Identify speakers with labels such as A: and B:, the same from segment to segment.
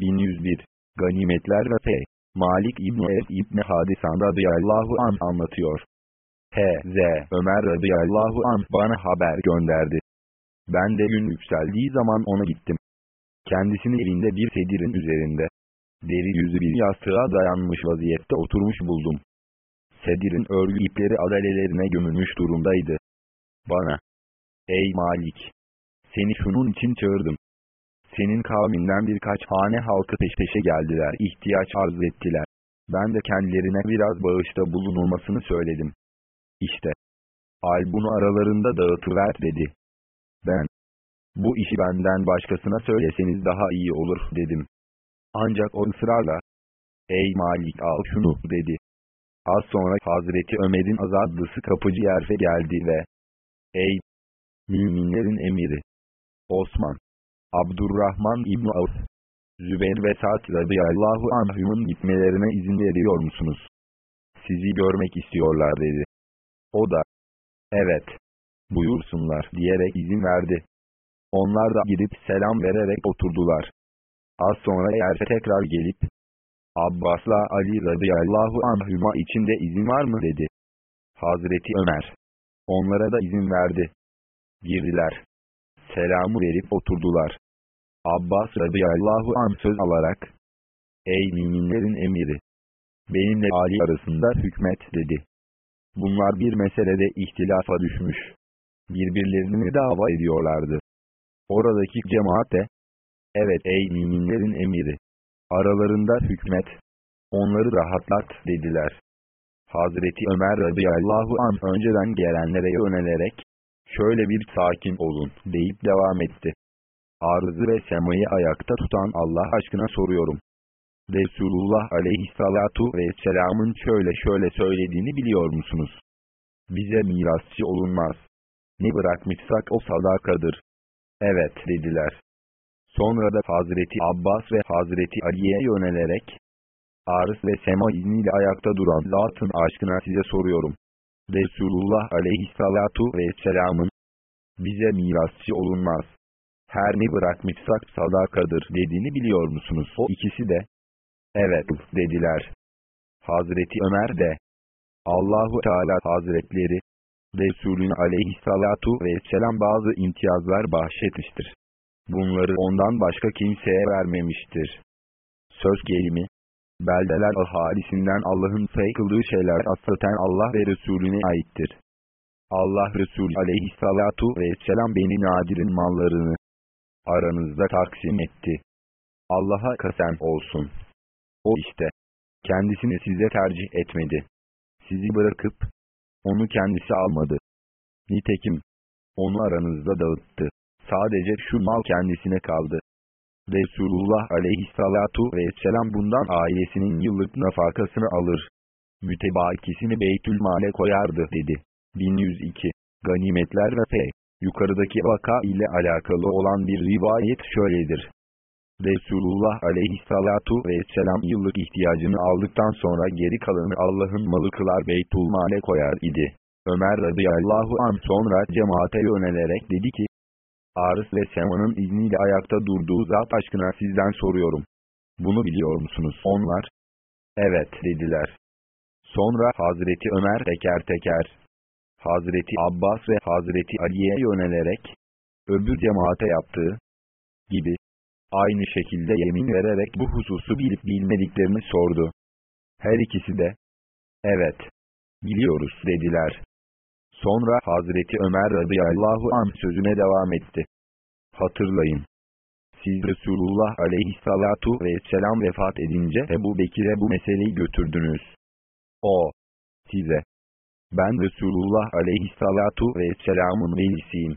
A: 1101 Ganimetler ve F. Malik İbni Ev İbni Hadisan radıyallahu an anlatıyor. H.Z. Ömer radıyallahu an bana haber gönderdi. Ben de gün yükseldiği zaman ona gittim. Kendisini elinde bir sedirin üzerinde, deri yüzü bir yastığa dayanmış vaziyette oturmuş buldum. Sedirin örgü ipleri adalelerine gömülmüş durumdaydı. Bana, ey Malik, seni şunun için çağırdım. Senin kavminden birkaç hane halkı peş peşe geldiler, ihtiyaç arz ettiler. Ben de kendilerine biraz bağışta bulunulmasını söyledim. İşte, al bunu aralarında dağıtıver dedi. Ben, bu işi benden başkasına söyleseniz daha iyi olur dedim. Ancak o ısrarla, ey Malik al şunu dedi. Az sonra Hazreti Ömer'in azadlısı kapıcı yerfe geldi ve, ey müminlerin emiri, Osman, Abdurrahman İbni Avf, Zübeyir ve Sa'd radıyallahu anhümün gitmelerine izin veriyor musunuz? Sizi görmek istiyorlar dedi. O da, evet, buyursunlar diyerek izin verdi. Onlar da gidip selam vererek oturdular. Az sonra Erfe tekrar gelip, Abbas'la Ali radıyallahu anhüma içinde izin var mı dedi. Hazreti Ömer, onlara da izin verdi. Girdiler. Selamı verip oturdular. Abbas radıyallahu anh söz alarak, Ey müminlerin emiri! Benimle Ali arasında hükmet dedi. Bunlar bir meselede ihtilafa düşmüş. Birbirlerini dava ediyorlardı. Oradaki cemaat de, evet ey müminlerin emiri, aralarında hükmet, onları rahatlat dediler. Hazreti Ömer radıyallahu an önceden gelenlere yönelerek, şöyle bir sakin olun deyip devam etti. Arzı ve semayı ayakta tutan Allah aşkına soruyorum. Resulullah aleyhissalatu vesselamın şöyle şöyle söylediğini biliyor musunuz? Bize mirasçı olunmaz. Ne bırakmışsak o sadakadır. Evet dediler. Sonra da Hazreti Abbas ve Hazreti Ali'ye yönelerek, arz ve sema izniyle ayakta duran zatın aşkına size soruyorum. Resulullah aleyhissalatu vesselamın, bize mirasçı olunmaz. Her ne bırakmışsak sadakadır dediğini biliyor musunuz? O ikisi de, evet dediler. Hazreti Ömer de, Allahu Teala Hazretleri, Resulün aleyhissalatu vesselam bazı imtiyazlar bahşetmiştir. Bunları ondan başka kimseye vermemiştir. Söz gelimi, beldeler ahalisinden Allah'ın saykıldığı şeyler asaten Allah ve Resulüne aittir. Allah Resulü aleyhissalatu vesselam beni nadirin mallarını aranızda taksim etti. Allah'a kasem olsun. O işte, kendisini size tercih etmedi. Sizi bırakıp, onu kendisi almadı. Nitekim, onu aranızda dağıttı. Sadece şu mal kendisine kaldı. Resulullah aleyhissalatu vesselam bundan ailesinin yıllık nafakasını alır. Mütebakisini Beytülmale koyardı dedi. 1102 Ganimetler ve P. Yukarıdaki vaka ile alakalı olan bir rivayet şöyledir. Resulullah aleyhissalatu vesselam yıllık ihtiyacını aldıktan sonra geri kalanı Allah'ın malı kılar Beytülmale koyar idi. Ömer radıyallahu an sonra cemaate yönelerek dedi ki, Arız ve Sema'nın izniyle ayakta durduğu zat aşkına sizden soruyorum. Bunu biliyor musunuz? Onlar, evet dediler. Sonra Hazreti Ömer teker teker, Hazreti Abbas ve Hazreti Ali'ye yönelerek, öbür cemaate yaptığı gibi, aynı şekilde yemin vererek bu hususu bilip bilmediklerini sordu. Her ikisi de, evet, biliyoruz dediler. Sonra Hazreti Ömer radıyallahu anh sözüne devam etti. Hatırlayın. Siz Resulullah aleyhissalatu vesselam vefat edince Ebu Bekir'e bu meseleyi götürdünüz. O, size, ben Resulullah aleyhissalatu vesselamın velisiyim.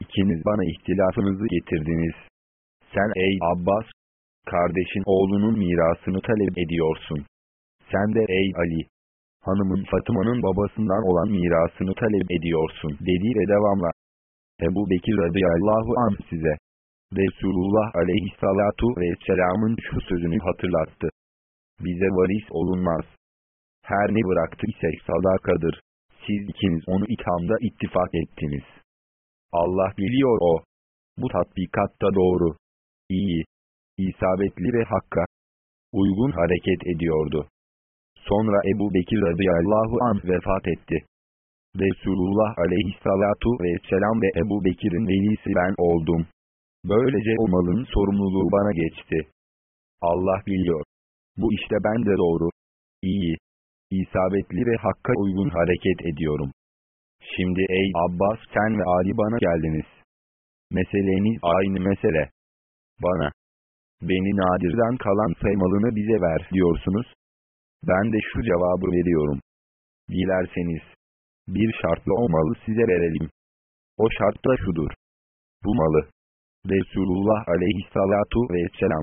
A: İkiniz bana ihtilafınızı getirdiniz. Sen ey Abbas, kardeşin oğlunun mirasını talep ediyorsun. Sen de ey Ali, hanımın Fatıma'nın babasından olan mirasını talep ediyorsun dedi ve devamla. Ebu Bekir radıyallahu anh size. Resulullah aleyhissalatu vesselamın şu sözünü hatırlattı. Bize varis olunmaz. Her ne bıraktı ise sadakadır. Siz ikiniz onu ithamda ittifak ettiniz. Allah biliyor o. Bu tatbikatta doğru. İyi. isabetli ve hakka uygun hareket ediyordu. Sonra Ebu Bekir radıyallahu anh vefat etti. Resulullah aleyhissalatu vesselam ve Ebu Bekir'in velisi ben oldum. Böylece o malın sorumluluğu bana geçti. Allah biliyor. Bu işte ben de doğru, iyi, isabetli ve hakka uygun hareket ediyorum. Şimdi ey Abbas sen ve Ali bana geldiniz. Meseleniz aynı mesele. Bana, beni nadirden kalan saymalını bize ver diyorsunuz. Ben de şu cevabı veriyorum. Dilerseniz, bir şartla o malı size verelim. O şart da şudur. Bu malı, Resulullah aleyhissalatu vesselam,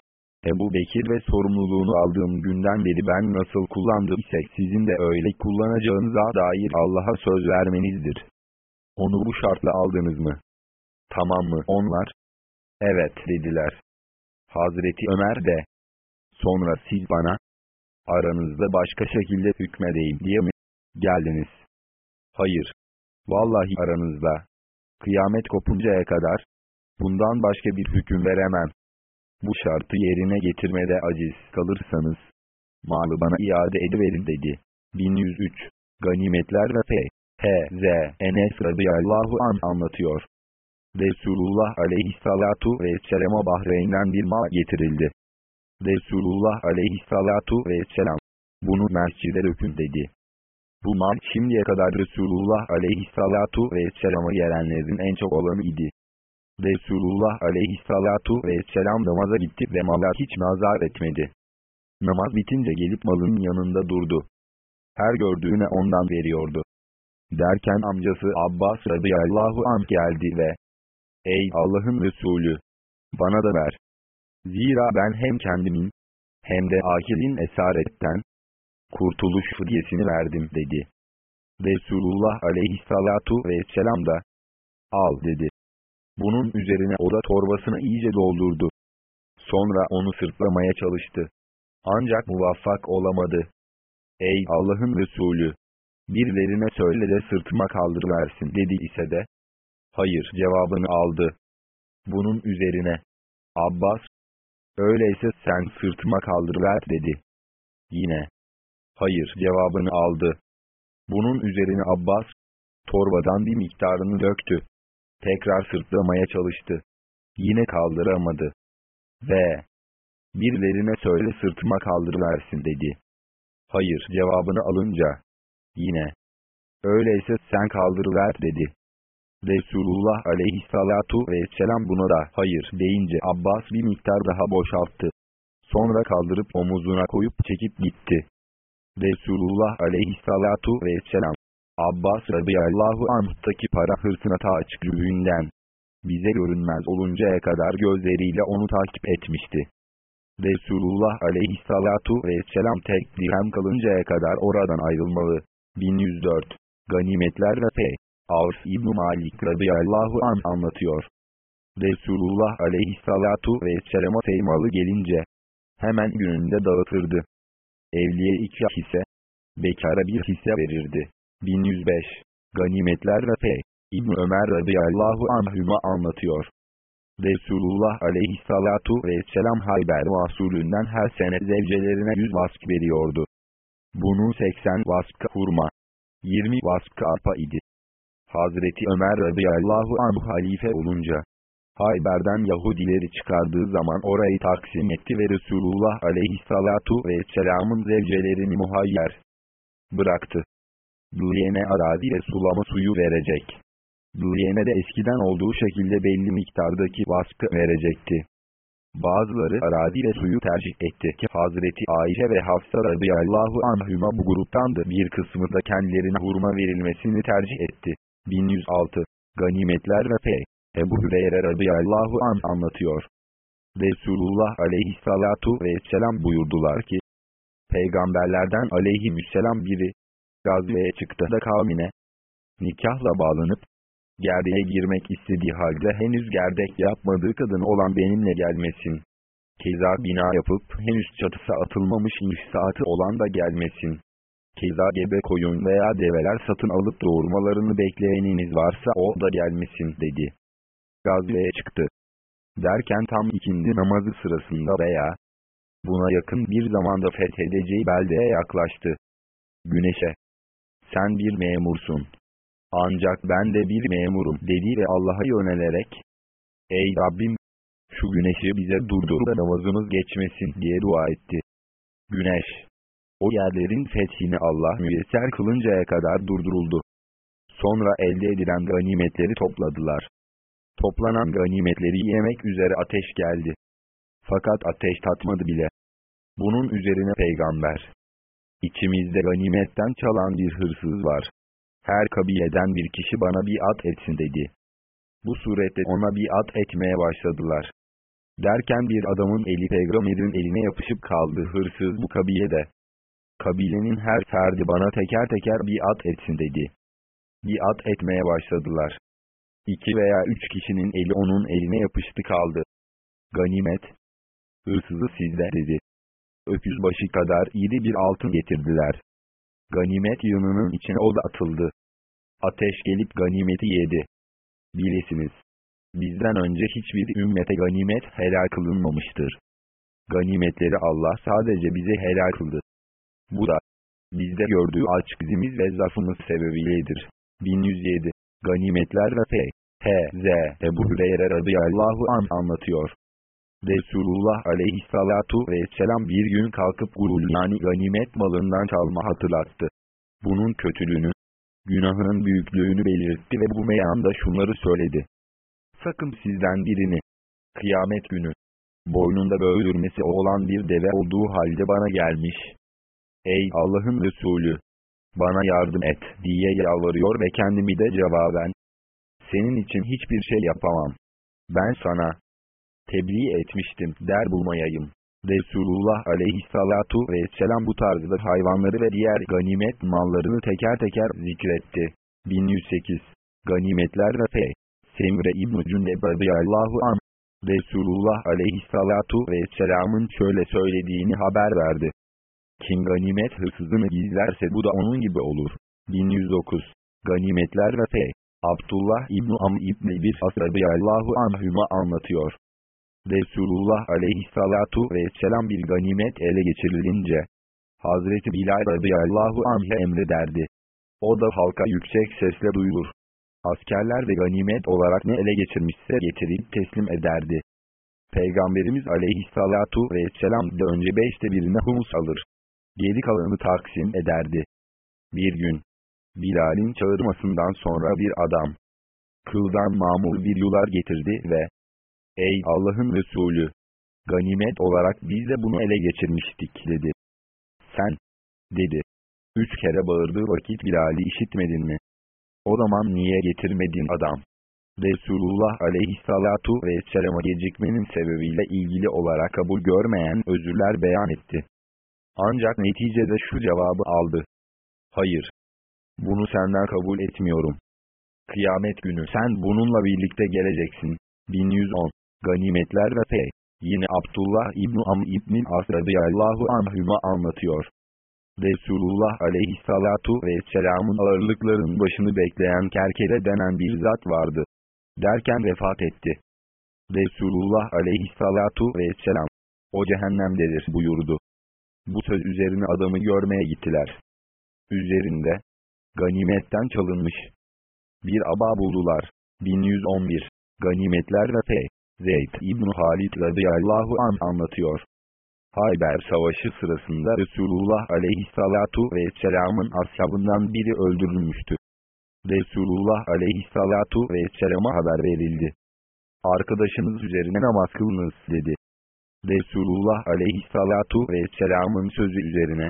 A: Ebu Bekir ve sorumluluğunu aldığım günden beri ben nasıl kullandım ise sizin de öyle kullanacağınıza dair Allah'a söz vermenizdir. Onu bu şartla aldınız mı? Tamam mı onlar? Evet dediler. Hazreti Ömer de. Sonra siz bana, aranızda başka şekilde hükmedeyim diye mi geldiniz? Hayır. Vallahi aranızda. Kıyamet kopuncaya kadar, bundan başka bir hüküm veremem. Bu şartı yerine getirmede aciz kalırsanız, malı bana iade ediverin dedi. 1103 Ganimetler ve F. H.Z. Enes radıyallahu an anlatıyor. Resulullah aleyhissalatu vesselam'a Bahreyn'den bir mal getirildi. Resulullah aleyhissalatu vesselam, bunu mescide dökün dedi. Bu mal şimdiye kadar Resulullah aleyhissalatu vesselama gelenlerin en çok olanı idi. Resulullah aleyhissalatu vesselam namaza gitti ve mala hiç nazar etmedi. Namaz bitince gelip malın yanında durdu. Her gördüğüne ondan veriyordu. Derken amcası Abbas radıyallahu anh geldi ve Ey Allah'ın Resulü! Bana da ver. Zira ben hem kendimin, hem de akilin esaretten, kurtuluş fıdyesini verdim dedi. Resulullah aleyhissalatu vesselam da, al dedi. Bunun üzerine o da torbasını iyice doldurdu. Sonra onu sırtlamaya çalıştı. Ancak muvaffak olamadı. Ey Allah'ın Resulü! Birilerine söyle de sırtıma kaldırıversin dedi ise de, hayır cevabını aldı. Bunun üzerine, Abbas, öyleyse sen sırtıma kaldırıver dedi. Yine, hayır cevabını aldı. Bunun üzerine Abbas, torbadan bir miktarını döktü. Tekrar sırtlamaya çalıştı. Yine kaldıramadı. Ve, birilerine söyle sırtıma kaldırıversin dedi. Hayır cevabını alınca, yine, öyleyse sen kaldırıver dedi. Resulullah aleyhissalatu vesselam buna da hayır deyince Abbas bir miktar daha boşalttı. Sonra kaldırıp omuzuna koyup çekip gitti. Resulullah aleyhissalatu vesselam Abbas radıyallahu anh'taki para hırsına ta açıklığından bize görünmez oluncaya kadar gözleriyle onu takip etmişti. Resulullah aleyhissalatu vesselam tek dirhem kalıncaya kadar oradan ayrılmalı. 1104 Ganimetler ve P. Avf İbn Malik radıyallahu an anlatıyor. Resulullah aleyhissalatu vesselam'a seymalı gelince, hemen gününde dağıtırdı. Evliye iki hisse, bekara bir hisse verirdi. 1105 Ganimetler ve P. İbn Ömer radıyallahu anhüma anlatıyor. Resulullah aleyhissalatu vesselam Hayber mahsulünden her sene zevcelerine 100 vask veriyordu. Bunun 80 vaskı hurma, 20 vaskı arpa idi. Hazreti Ömer radıyallahu anh halife olunca, Hayber'den Yahudileri çıkardığı zaman orayı taksim etti ve Resulullah aleyhissalatu vesselamın zevcelerini muhayyer bıraktı. Duyene arazi ve sulama suyu verecek. Duyene de eskiden olduğu şekilde belli miktardaki vaskı verecekti. Bazıları arazi ve suyu tercih etti ki Hazreti Ayşe ve Hafsa radıyallahu anhüma bu gruptandı bir kısmı da kendilerine hurma verilmesini tercih etti. 1106 Ganimetler ve P. Ebu Hüreyre radıyallahu an anlatıyor. Resulullah aleyhissalatu vesselam buyurdular ki, Peygamberlerden aleyhisselam biri, gazveye çıktı da kavmine, nikahla bağlanıp, gerdeğe girmek istediği halde henüz gerdek yapmadığı kadın olan benimle gelmesin. Keza bina yapıp henüz çatısı atılmamış inşaatı olan da gelmesin. Keza gebe koyun veya develer satın alıp doğurmalarını bekleyeniniz varsa o da gelmesin dedi. Gazveye çıktı. Derken tam ikindi namazı sırasında veya buna yakın bir zamanda fethedeceği beldeye yaklaştı. Güneşe, sen bir memursun. Ancak ben de bir memurum dedi ve Allah'a yönelerek, Ey Rabbim! Şu güneşi bize durdur da namazımız geçmesin diye dua etti. Güneş, o yerlerin fethini Allah müyesser kılıncaya kadar durduruldu. Sonra elde edilen ganimetleri topladılar. Toplanan ganimetleri yemek üzere ateş geldi. Fakat ateş tatmadı bile. Bunun üzerine peygamber. İçimizde ganimetten çalan bir hırsız var. Her kabileden bir kişi bana bir at etsin dedi. Bu surette ona bir at etmeye başladılar. Derken bir adamın eli peygamberin eline yapışıp kaldı hırsız bu kabilede. Kabilenin her ferdi bana teker teker bir at etsin dedi. Bir at etmeye başladılar. İki veya üç kişinin eli onun eline yapıştı kaldı. Ganimet. Hırsızı sizde dedi. Öküz başı kadar iri bir altın getirdiler. Ganimet yığınının içine o da atıldı. Ateş gelip ganimeti yedi. Bilesiniz. Bizden önce hiçbir ümmete ganimet helal kılınmamıştır. Ganimetleri Allah sadece bize helal kıldı. Bu da, bizde gördüğü açgızimiz ve zafımız sebebiyledir. 1107 Ganimetler ve F. H.Z. Ebu Hüreyre radıyallahu an anlatıyor. Resulullah aleyhissalatu vesselam bir gün kalkıp gurul yani ganimet malından çalma hatırlattı. Bunun kötülüğünü, günahının büyüklüğünü belirtti ve bu meyanda şunları söyledi. Sakın sizden birini, kıyamet günü, boynunda böğürmesi olan bir deve olduğu halde bana gelmiş. Ey Allah'ın Resulü! Bana yardım et diye yalvarıyor ve kendimi de cevaben. Senin için hiçbir şey yapamam. Ben sana tebliğ etmiştim der bulmayayım. Resulullah aleyhissalatu vesselam bu tarzda hayvanları ve diğer ganimet mallarını teker teker zikretti. 1108 Ganimetler ve F. Semre İbn-i Cündeb radıyallahu an. Resulullah aleyhissalatu vesselamın şöyle söylediğini haber verdi. Kim ganimet hırsızını gizlerse bu da onun gibi olur. 1109 Ganimetler ve F. Abdullah İbn-i Am İbn-i Bir As radıyallahu anhüma anlatıyor. Resulullah aleyhissalatu vesselam bir ganimet ele geçirilince, Hazreti Bilal radıyallahu anh'e emrederdi. O da halka yüksek sesle duyulur. Askerler de ganimet olarak ne ele geçirmişse getirip teslim ederdi. Peygamberimiz aleyhissalatu vesselam de önce beşte birine humus alır. Geri kalanı taksim ederdi. Bir gün, Bilal'in çağırmasından sonra bir adam, kıldan mamur bir yular getirdi ve, Ey Allah'ın Resulü! Ganimet olarak biz de bunu ele geçirmiştik dedi. Sen, dedi. Üç kere bağırdığı vakit Bilal'i işitmedin mi? O zaman niye getirmedin adam? Resulullah aleyhissalatu vesselam'a gecikmenin sebebiyle ilgili olarak kabul görmeyen özürler beyan etti. Ancak neticede şu cevabı aldı. Hayır. Bunu senden kabul etmiyorum. Kıyamet günü sen bununla birlikte geleceksin. 1110 Ganimetler ve F. Yine Abdullah İbn Am İbn As radıyallahu anhüma anlatıyor. Resulullah aleyhissalatu vesselamın ağırlıkların başını bekleyen kerkere denen bir zat vardı. Derken vefat etti. Resulullah aleyhissalatu vesselam, o cehennemdedir buyurdu. Bu söz üzerine adamı görmeye gittiler. Üzerinde, ganimetten çalınmış. Bir aba buldular. 1111 Ganimetler ve F. Zeyd İbn Halid radıyallahu an anlatıyor. Hayber Savaşı sırasında Resulullah aleyhissalatu vesselamın ashabından biri öldürülmüştü. Resulullah aleyhissalatu vesselama haber verildi. Arkadaşınız üzerine namaz kılınız dedi. Resulullah aleyhissalatu vesselamın sözü üzerine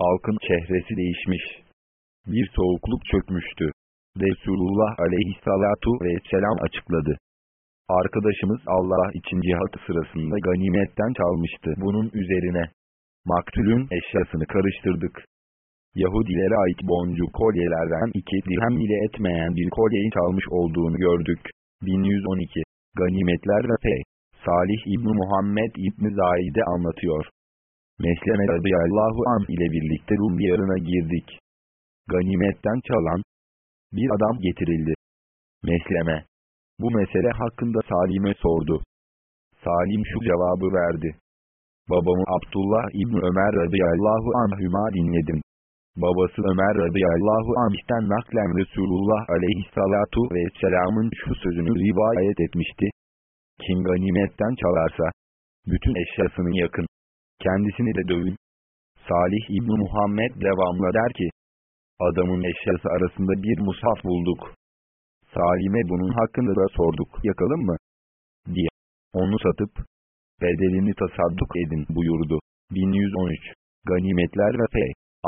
A: halkın çehresi değişmiş. Bir soğukluk çökmüştü. Resulullah aleyhissalatu vesselam açıkladı. Arkadaşımız Allah için cihat sırasında ganimetten çalmıştı. Bunun üzerine maktulün eşyasını karıştırdık. Yahudilere ait boncuk kolyelerden iki dirhem ile etmeyen bir kolyeyi çalmış olduğunu gördük. 1112 Ganimetler ve F. Salih İbni Muhammed İbni Zaide anlatıyor. Mesleme radıyallahu an ile birlikte Rum diyarına girdik. Ganimetten çalan bir adam getirildi. Mesleme bu mesele hakkında Salim'e sordu. Salim şu cevabı verdi. Babamı Abdullah İbni Ömer radıyallahu anhüma dinledim. Babası Ömer radıyallahu anh'ten naklen Resulullah aleyhissalatu vesselamın şu sözünü rivayet etmişti. Kim ganimetten çalarsa, bütün eşyasını yakın, kendisini de dövün. Salih İbni Muhammed devamla der ki, adamın eşyası arasında bir mushaf bulduk. Salim'e bunun hakkında da sorduk, yakalım mı? diye. Onu satıp, bedelini tasadduk edin buyurdu. 1113 Ganimetler ve P.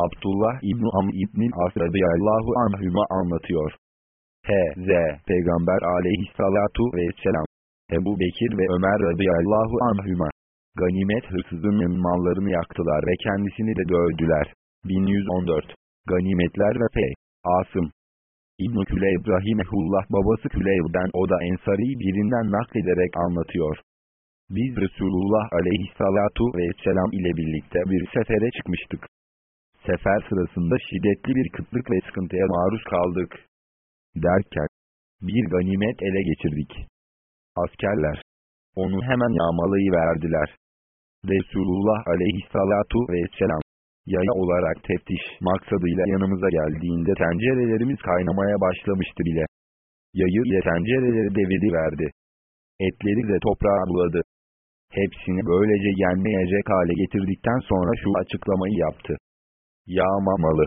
A: Abdullah İbni Am İbni As radıyallahu anhüma anlatıyor. H.Z. Peygamber aleyhissalatu vesselam. Ebu Bekir ve Ömer radıyallahu anhüma. Ganimet hırsızının mallarını yaktılar ve kendisini de dövdüler. 1114 Ganimetler ve P. Asım. İbn-i Küleyb Rahimehullah babası Küleyb'den o da Ensari birinden naklederek anlatıyor. Biz Resulullah aleyhissalatu vesselam ile birlikte bir sefere çıkmıştık. Sefer sırasında şiddetli bir kıtlık ve sıkıntıya maruz kaldık. Derken, bir ganimet ele geçirdik. Askerler, onu hemen yağmalayıverdiler. Resulullah aleyhissalatu vesselam, yaya olarak teftiş maksadıyla yanımıza geldiğinde tencerelerimiz kaynamaya başlamıştı bile. Yayı ile tencereleri devirdi verdi. Etleri de toprağa buladı. Hepsini böylece yenmeyecek hale getirdikten sonra şu açıklamayı yaptı. Yağmamalı.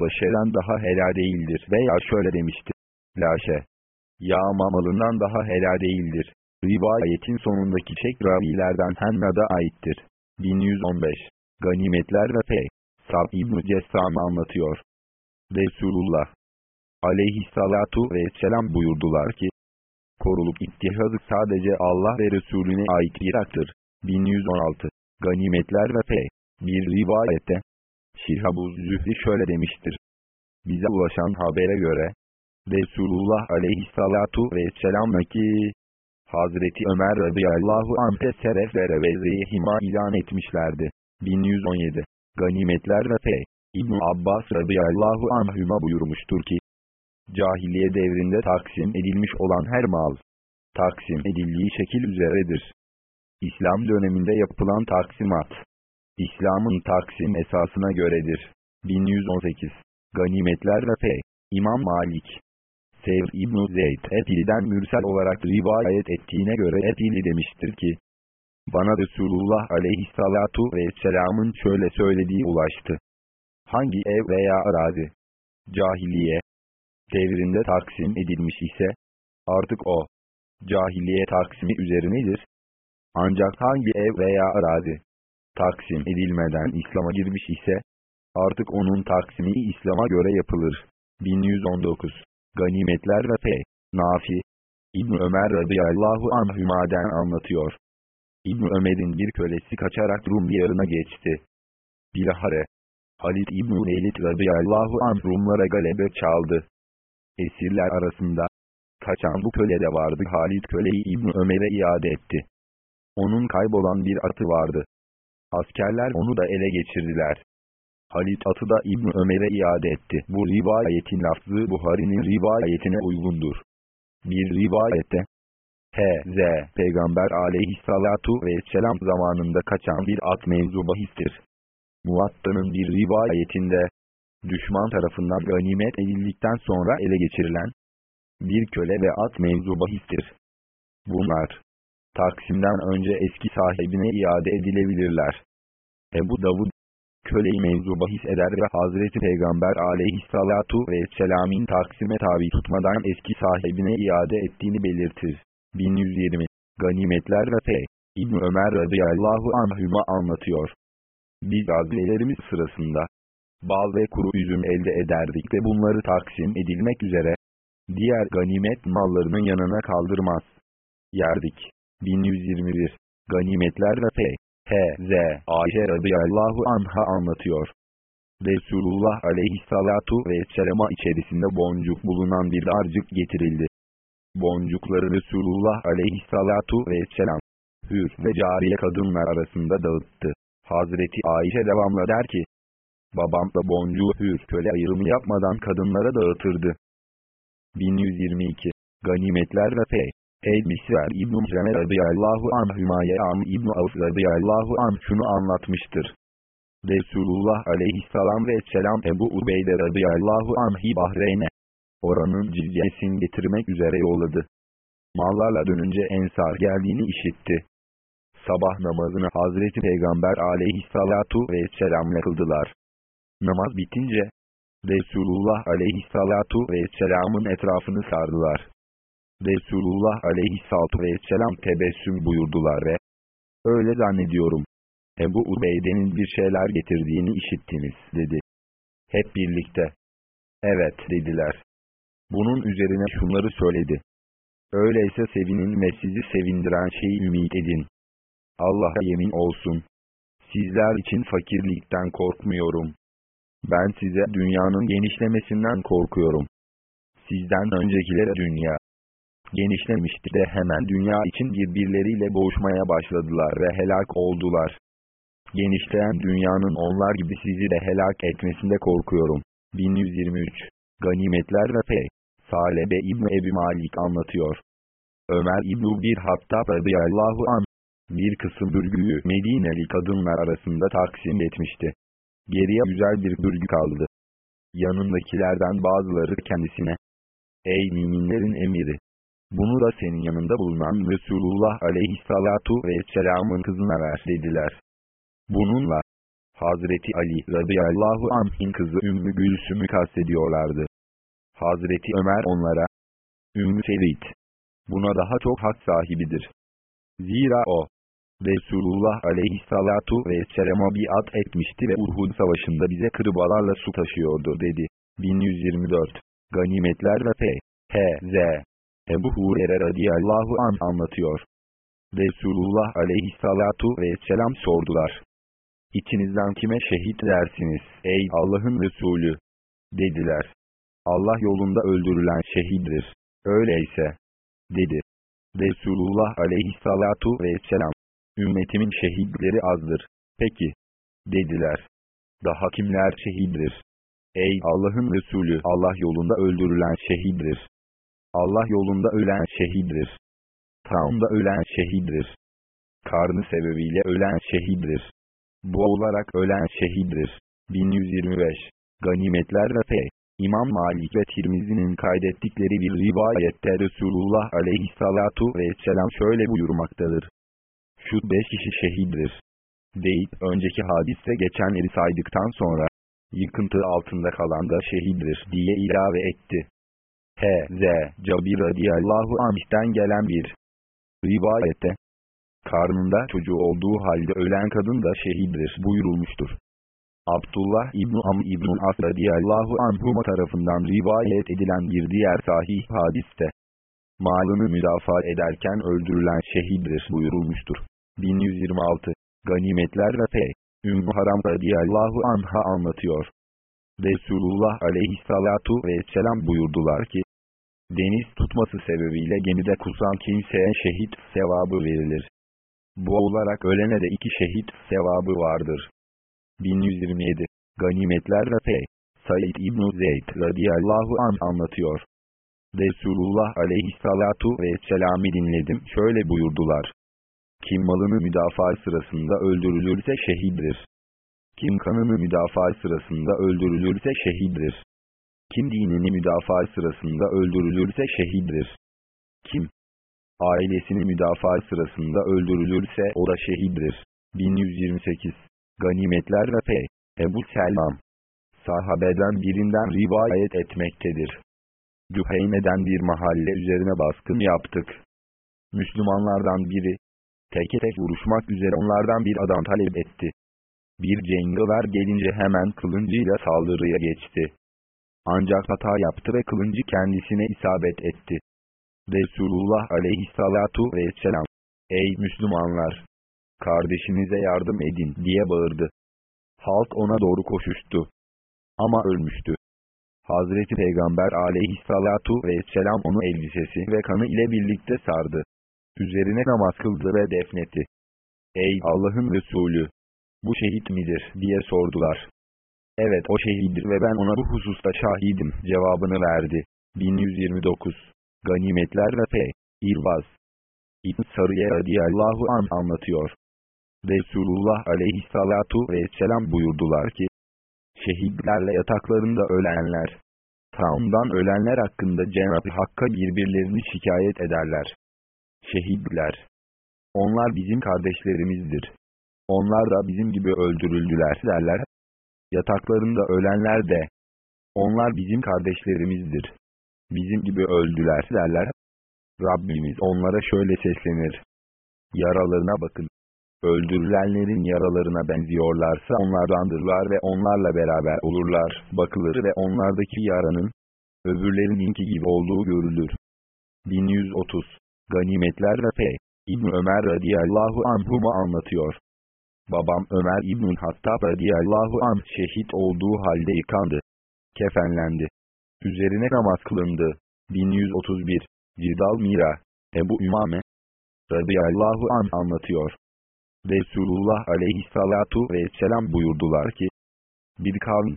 A: Laşeden daha helal değildir veya şöyle demişti. Laşe. Yağmamalından daha helal değildir. Rivayetin sonundaki çek ravilerden Henna'da aittir. 1115 Ganimetler ve P. Sab İbn-i anlatıyor. Resulullah aleyhissalatu vesselam buyurdular ki, koruluk ittihazı sadece Allah ve Resulüne ait bir haktır. 1116 Ganimetler ve P. Bir rivayette, Şihabuz Zühri şöyle demiştir. Bize ulaşan habere göre, Resulullah aleyhissalatu vesselam ki, Hazreti Ömer radıyallahu anh'e sereflere ve zeyhima ilan etmişlerdi. 1117 Ganimetler ve P. İbn Abbas radıyallahu anhüma buyurmuştur ki, Cahiliye devrinde taksim edilmiş olan her mal, taksim edildiği şekil üzeredir. İslam döneminde yapılan taksimat, İslam'ın taksim esasına göredir. 1118 Ganimetler ve P. İmam Malik Sevr İbn-i Zeyd Etili'den mürsel olarak rivayet ettiğine göre Etili demiştir ki, bana Resulullah aleyhissalatu vesselamın şöyle söylediği ulaştı. Hangi ev veya arazi, cahiliye, devrinde taksim edilmiş ise, artık o, cahiliye taksimi üzerinedir. Ancak hangi ev veya arazi, taksim edilmeden İslam'a girmiş ise, artık onun taksimi İslam'a göre yapılır. 1119 Ganimetler ve P. Nafi İbn Ömer radıyallahu anhümaden anlatıyor. İbn Ömer'in bir kölesi kaçarak Rum diyarına geçti. Bilahare Halid İbn Velid radıyallahu anh Rumlara galebe çaldı. Esirler arasında kaçan bu köle de vardı. Halid köleyi İbn Ömer'e iade etti. Onun kaybolan bir atı vardı. Askerler onu da ele geçirdiler. Halit atı da İbn Ömer'e iade etti. Bu rivayetin lafzı Buhari'nin rivayetine uygundur. Bir rivayette H.Z. Peygamber aleyhissalatu vesselam zamanında kaçan bir at mevzu bahistir. Muatta'nın bir rivayetinde düşman tarafından ganimet edildikten sonra ele geçirilen bir köle ve at mevzu bahistir. Bunlar Taksim'den önce eski sahibine iade edilebilirler. Ebu Davud köleyi mevzu bahis eder ve Hazreti Peygamber aleyhissalatu vesselam'in Taksim'e tabi tutmadan eski sahibine iade ettiğini belirtir. 1120 Ganimetler ve P. İbn Ömer radıyallahu anhüma anlatıyor. Biz gazilerimiz sırasında bal ve kuru üzüm elde ederdik ve bunları taksim edilmek üzere diğer ganimet mallarının yanına kaldırmaz. Yerdik. 1121 Ganimetler ve P. H.Z. Ayşe radıyallahu anha anlatıyor. Resulullah aleyhissalatu vesselama içerisinde boncuk bulunan bir darcık getirildi. Boncukları Resulullah aleyhissalatu vesselam, hür ve cariye kadınlar arasında dağıttı. Hazreti Ayşe devamla der ki, babam da boncuğu hür köle ayrımı yapmadan kadınlara dağıtırdı. 1122 Ganimetler ve P. Ey Misver İbn-i Ceme radıyallahu anhümaye Am İbn-i Avf radıyallahu anh şunu anlatmıştır. Resulullah aleyhisselam ve selam Ebu Ubeyde radıyallahu anhi Bahreyn'e oranın cizyesini getirmek üzere yolladı. Mallarla dönünce Ensar geldiğini işitti. Sabah namazını Hazreti Peygamber aleyhissalatu vesselamla kıldılar. Namaz bitince, Resulullah aleyhissalatu vesselamın etrafını sardılar. Resulullah aleyhissalatu vesselam tebessüm buyurdular ve, öyle zannediyorum, Ebu Ubeyde'nin bir şeyler getirdiğini işittiniz, dedi. Hep birlikte, evet dediler. Bunun üzerine şunları söyledi. Öyleyse sevinin ve sizi sevindiren şeyi ümit edin. Allah'a yemin olsun. Sizler için fakirlikten korkmuyorum. Ben size dünyanın genişlemesinden korkuyorum. Sizden öncekilere dünya genişlemişti de hemen dünya için birbirleriyle boğuşmaya başladılar ve helak oldular. Genişleyen dünyanın onlar gibi sizi de helak etmesinde korkuyorum. 1123 Ganimetler ve P. Salebe İbni Ebi Malik anlatıyor. Ömer İbni bir Hattab radıyallahu an bir kısım bürgüyü Medineli kadınlar arasında taksim etmişti. Geriye güzel bir bürgü kaldı. Yanındakilerden bazıları kendisine, Ey müminlerin emiri! Bunu da senin yanında bulunan Resulullah aleyhissalatu vesselamın kızına ver dediler. Bununla, Hazreti Ali radıyallahu anh'in kızı Ümmü Gülsüm'ü kastediyorlardı. Hazreti Ömer onlara, Ümmü Ferit, buna daha çok hak sahibidir. Zira o, Resulullah aleyhissalatu vesselama biat etmişti ve Uhud savaşında bize kırbalarla su taşıyordu dedi. 1124 Ganimetler ve P. H.Z. Ebu Hurer'e radiyallahu an anlatıyor. Resulullah aleyhissalatu vesselam sordular. İçinizden kime şehit dersiniz ey Allah'ın Resulü? Dediler. Allah yolunda öldürülen şehittir. Öyleyse. Dedi. Resulullah aleyhissalatu vesselam. Ümmetimin şehitleri azdır. Peki. Dediler. Daha kimler şehittir? Ey Allah'ın Resulü Allah yolunda öldürülen şehittir. Allah yolunda ölen şehittir. Taumda ölen şehittir. Karnı sebebiyle ölen şehittir. Boğularak ölen şehittir. 1125 Ganimetler ve P. İmam Malik ve Tirmizi'nin kaydettikleri bir rivayette Resulullah aleyhissalatu vesselam şöyle buyurmaktadır. Şu beş kişi şehittir. Deyip önceki hadiste geçenleri saydıktan sonra, yıkıntı altında kalan da şehittir diye ilave etti. H.Z. Cabir radiyallahu anh'ten gelen bir rivayette, karnında çocuğu olduğu halde ölen kadın da şehittir buyurulmuştur. Abdullah İbn Am İbn As radiyallahu anhuma tarafından rivayet edilen bir diğer sahih hadiste, malını müdafaa ederken öldürülen şehittir buyurulmuştur. 1126 Ganimetler ve P. Ümmü Haram radiyallahu anha anlatıyor. Resulullah aleyhissalatu vesselam buyurdular ki, deniz tutması sebebiyle gemide kusan kimseye şehit sevabı verilir. Bu olarak ölene de iki şehit sevabı vardır. 1127 Ganimetler ve P. Said İbn Zeyd radiyallahu an anlatıyor. Resulullah aleyhissalatu vesselam'ı dinledim şöyle buyurdular. Kim malını müdafaa sırasında öldürülürse şehittir. Kim kanını müdafaa sırasında öldürülürse şehittir. Kim dinini müdafaa sırasında öldürülürse şehittir. Kim ailesini müdafaa sırasında öldürülürse o da şehittir. 1128 Ganimetler ve P. Ebu Selman Sahabeden birinden rivayet etmektedir. Cüheyme'den bir mahalle üzerine baskın yaptık. Müslümanlardan biri, teke tek vuruşmak üzere onlardan bir adam talep etti. Bir cengaver gelince hemen kılıncıyla saldırıya geçti. Ancak hata yaptı ve kılıncı kendisine isabet etti. Resulullah aleyhissalatu vesselam, Ey Müslümanlar! Kardeşinize yardım edin diye bağırdı. Halk ona doğru koşuştu. Ama ölmüştü. Hazreti Peygamber aleyhissalatu vesselam onu elbisesi ve kanı ile birlikte sardı. Üzerine namaz kıldı ve defnetti. Ey Allah'ın Resulü! Bu şehit midir diye sordular. Evet o şehittir ve ben ona bu hususta şahidim cevabını verdi. 1129 Ganimetler ve P. İrvaz İbn Sarıye radiyallahu an anlatıyor. Resulullah aleyhissalatu vesselam buyurdular ki, şehitlerle yataklarında ölenler, taundan ölenler hakkında Cenab-ı Hakk'a birbirlerini şikayet ederler. Şehitler, onlar bizim kardeşlerimizdir. Onlar da bizim gibi öldürüldüler derler. Yataklarında ölenler de, onlar bizim kardeşlerimizdir. Bizim gibi öldüler derler. Rabbimiz onlara şöyle seslenir. Yaralarına bakın. Öldürülenlerin yaralarına benziyorlarsa onlardandırlar ve onlarla beraber olurlar. Bakılır ve onlardaki yaranın, öbürlerininki gibi olduğu görülür. 1130 Ganimetler ve P. İbn Ömer radiyallahu anhuma anlatıyor. Babam Ömer İbn Hattab radiyallahu anh şehit olduğu halde yıkandı. Kefenlendi. Üzerine namaz kılındı. 1131 Cidal Mira Ebu Ümame radıyallahu an anlatıyor. Resulullah aleyhissalatu vesselam buyurdular ki, bir kavim,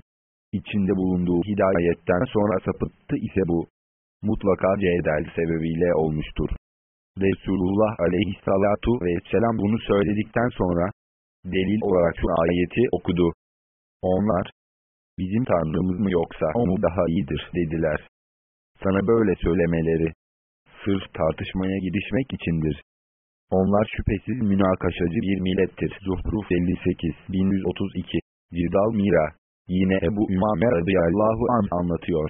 A: içinde bulunduğu hidayetten sonra sapıttı ise bu, mutlaka cedel sebebiyle olmuştur. Resulullah aleyhissalatu vesselam bunu söyledikten sonra, delil olarak şu ayeti okudu. Onlar, bizim Tanrımız mı yoksa o mu daha iyidir dediler. Sana böyle söylemeleri, sırf tartışmaya girişmek içindir. Onlar şüphesiz münakaşacı bir millettir. Zuhruf 58 1132 Cidal Mira Yine Ebu Ümame radıyallahu an anlatıyor.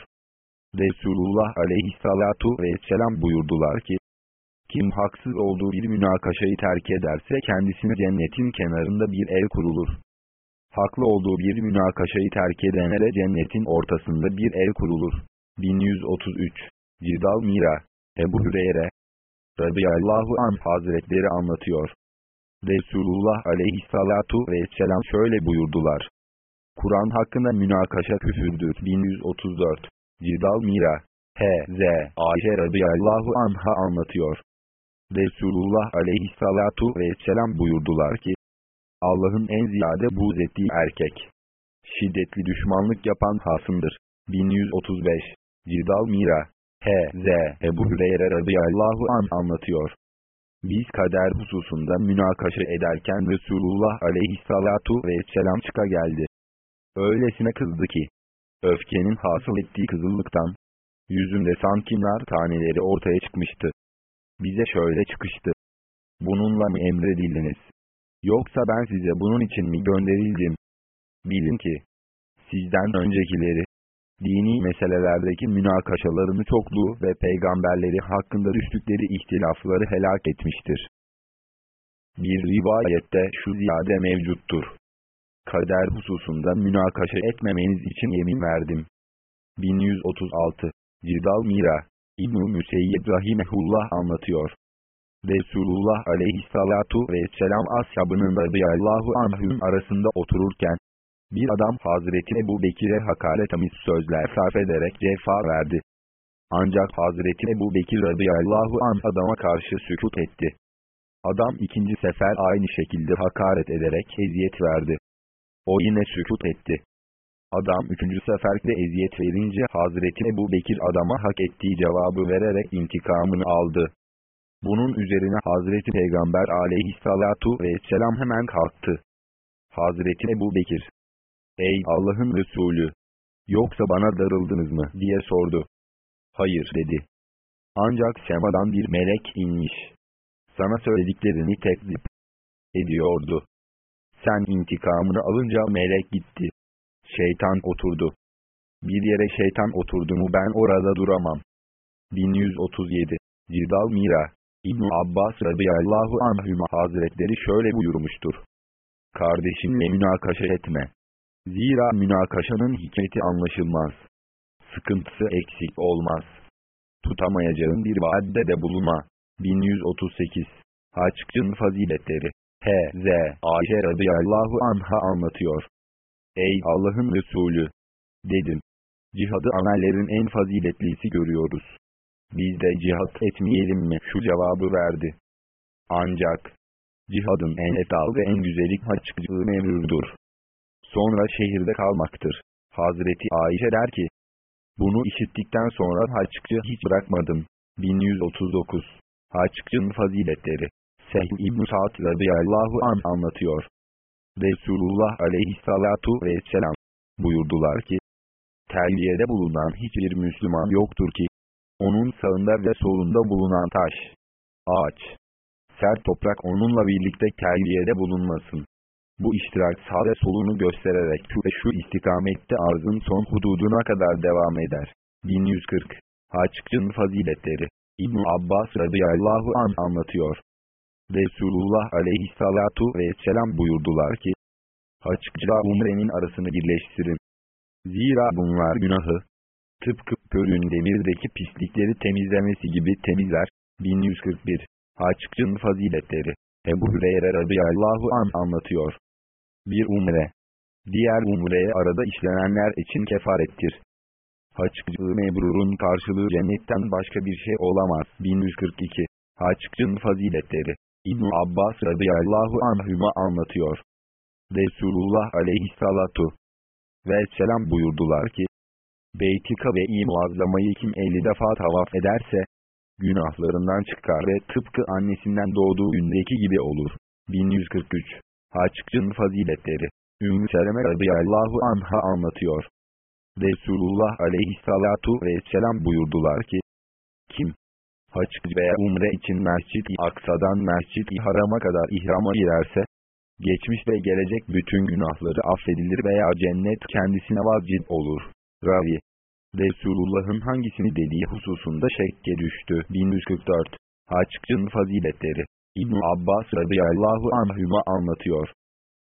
A: Resulullah aleyhissalatu vesselam buyurdular ki, kim haksız olduğu bir münakaşayı terk ederse kendisine cennetin kenarında bir ev kurulur. Haklı olduğu bir münakaşayı terk edenlere cennetin ortasında bir ev kurulur. 1133 Cidal Mira Ebu Hüreyre radıyallahu anh hazretleri anlatıyor. Resulullah aleyhissalatu vesselam şöyle buyurdular. Kur'an hakkında münakaşa küfürdür. 1134 Cidal Mira H.Z. Ayşe radıyallahu anha anlatıyor. Resulullah aleyhissalatu vesselam buyurdular ki, Allah'ın en ziyade buğz ettiği erkek, şiddetli düşmanlık yapan hasımdır. 1135 Cidal Mira H.Z. Ebu Hüreyre radıyallahu an anlatıyor. Biz kader hususunda münakaşa ederken Resulullah aleyhissalatu vesselam çıka geldi. Öylesine kızdı ki, öfkenin hasıl ettiği kızıllıktan, yüzünde sanki nar taneleri ortaya çıkmıştı. Bize şöyle çıkıştı. Bununla mı emredildiniz? Yoksa ben size bunun için mi gönderildim? Bilin ki, sizden öncekileri, dini meselelerdeki münakaşalarını çokluğu ve peygamberleri hakkında düştükleri ihtilafları helak etmiştir. Bir rivayette şu ziyade mevcuttur. Kader hususunda münakaşa etmemeniz için yemin verdim. 1136 Cidal Mira İbn-i Müseyyed Rahimehullah anlatıyor. Resulullah aleyhissalatu vesselam ashabının radıyallahu anhüm arasında otururken, bir adam Hazreti Ebu Bekir'e hakaretamiz sözler sarf ederek cefa verdi. Ancak Hazreti Ebu Bekir radıyallahu an adama karşı sükut etti. Adam ikinci sefer aynı şekilde hakaret ederek eziyet verdi. O yine sükut etti. Adam üçüncü seferde eziyet verince Hazreti Ebu Bekir adama hak ettiği cevabı vererek intikamını aldı. Bunun üzerine Hazreti Peygamber aleyhissalatu vesselam hemen kalktı. Hazreti Ebu Bekir, Ey Allah'ın Resulü! Yoksa bana darıldınız mı diye sordu. Hayır dedi. Ancak semadan bir melek inmiş. Sana söylediklerini tekzip ediyordu. Sen intikamını alınca melek gitti. Şeytan oturdu. Bir yere şeytan oturdu mu ben orada duramam. 1137 Cidal Mira İbn Abbas radıyallahu anhüma hazretleri şöyle buyurmuştur. Kardeşinle münakaşa etme. Zira münakaşanın hikmeti anlaşılmaz. Sıkıntısı eksik olmaz. Tutamayacağın bir vaatte de bulunma. 1138 Haçkın faziletleri H.Z. Ayşe radıyallahu anha anlatıyor. Ey Allah'ın Resulü! Dedim. Cihadı amellerin en faziletlisi görüyoruz. Biz de cihat etmeyelim mi? Şu cevabı verdi. Ancak, cihadın en etal ve en güzeli haçkıcılığı memurdur sonra şehirde kalmaktır. Hazreti Ayşe der ki, bunu işittikten sonra haççı hiç bırakmadım. 1139 Haççın faziletleri. Sehl İbn-i Sa'd radıyallahu an anlatıyor. Resulullah aleyhissalatu vesselam buyurdular ki, Terbiyede bulunan hiçbir Müslüman yoktur ki, onun sağında ve solunda bulunan taş, ağaç, sert toprak onunla birlikte terbiyede bulunmasın. Bu iştirak sağ ve solunu göstererek şu ve şu istikamette arzın son hududuna kadar devam eder. 1140 Haççın faziletleri İbn Abbas radıyallahu an anlatıyor. Resulullah aleyhissalatu vesselam buyurdular ki, Haççıla umrenin arasını birleştirin. Zira bunlar günahı, tıpkı körün demirdeki pislikleri temizlemesi gibi temizler. 1141 Haççın faziletleri Ebu Hüreyre radıyallahu an anlatıyor. Bir umre. Diğer umreye arada işlenenler için kefarettir. Haççı mebrurun karşılığı cennetten başka bir şey olamaz. 1142 Haççın faziletleri İbn Abbas radıyallahu anhüma anlatıyor. Resulullah aleyhissalatu ve selam buyurdular ki, Beyti Kabe'yi kim 50 defa tavaf ederse, günahlarından çıkar ve tıpkı annesinden doğduğu gündeki gibi olur. 1143 Haççın faziletleri Ümmü Seleme radıyallahu anha anlatıyor. Resulullah aleyhissalatu vesselam buyurdular ki, haç veya umre için Mescid-i Aksa'dan Mescid-i Haram'a kadar ihrama girerse, geçmiş ve gelecek bütün günahları affedilir veya cennet kendisine vacip olur. Ravi Resulullah'ın hangisini dediği hususunda şekke düştü. 1144 Haççın faziletleri İbn Abbas radıyallahu anhüma anlatıyor.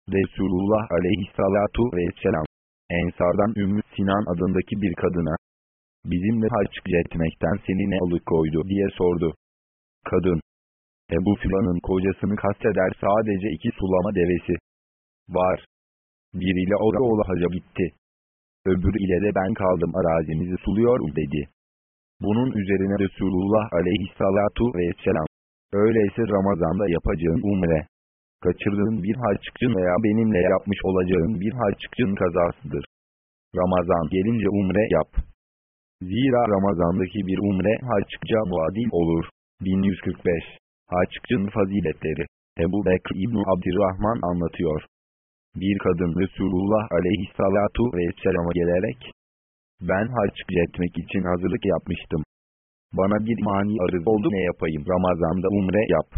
A: Resulullah aleyhissalatu vesselam Ensardan Ümmü Sinan adındaki bir kadına bizimle haç etmekten seni ne alıkoydu diye sordu. Kadın Ebu Filan'ın kocasını kasteder sadece iki sulama devesi var. Biriyle oğlu haca gitti. Öbürü ile de ben kaldım arazimizi suluyor dedi. Bunun üzerine Resulullah aleyhissalatu vesselam. Öyleyse Ramazan'da yapacağın umre. Kaçırdığın bir harçıkçın veya benimle yapmış olacağın bir harçıkçın kazasıdır. Ramazan gelince umre yap. Zira Ramazan'daki bir umre harçıkça muadil olur. 1145 Harçıkçın faziletleri Ebu Bekr İbni Abdirrahman anlatıyor. Bir kadın Resulullah aleyhissalatu vesselama gelerek, ben haç etmek için hazırlık yapmıştım. Bana bir mani arız oldu ne yapayım Ramazan'da umre yap.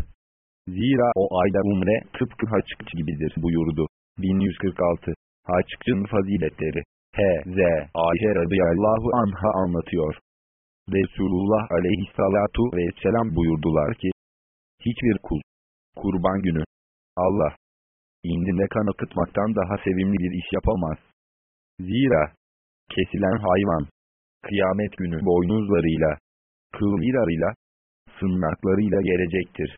A: Zira o ayda umre tıpkı haçkıç gibidir buyurdu. 1146 Haçkıçın faziletleri H.Z. Ayşe radıyallahu anha anlatıyor. Resulullah aleyhissalatu vesselam buyurdular ki, hiçbir kul, kurban günü, Allah, indinde kan akıtmaktan daha sevimli bir iş yapamaz. Zira, kesilen hayvan, kıyamet günü boynuzlarıyla, kıllarıyla, sınaklarıyla gelecektir.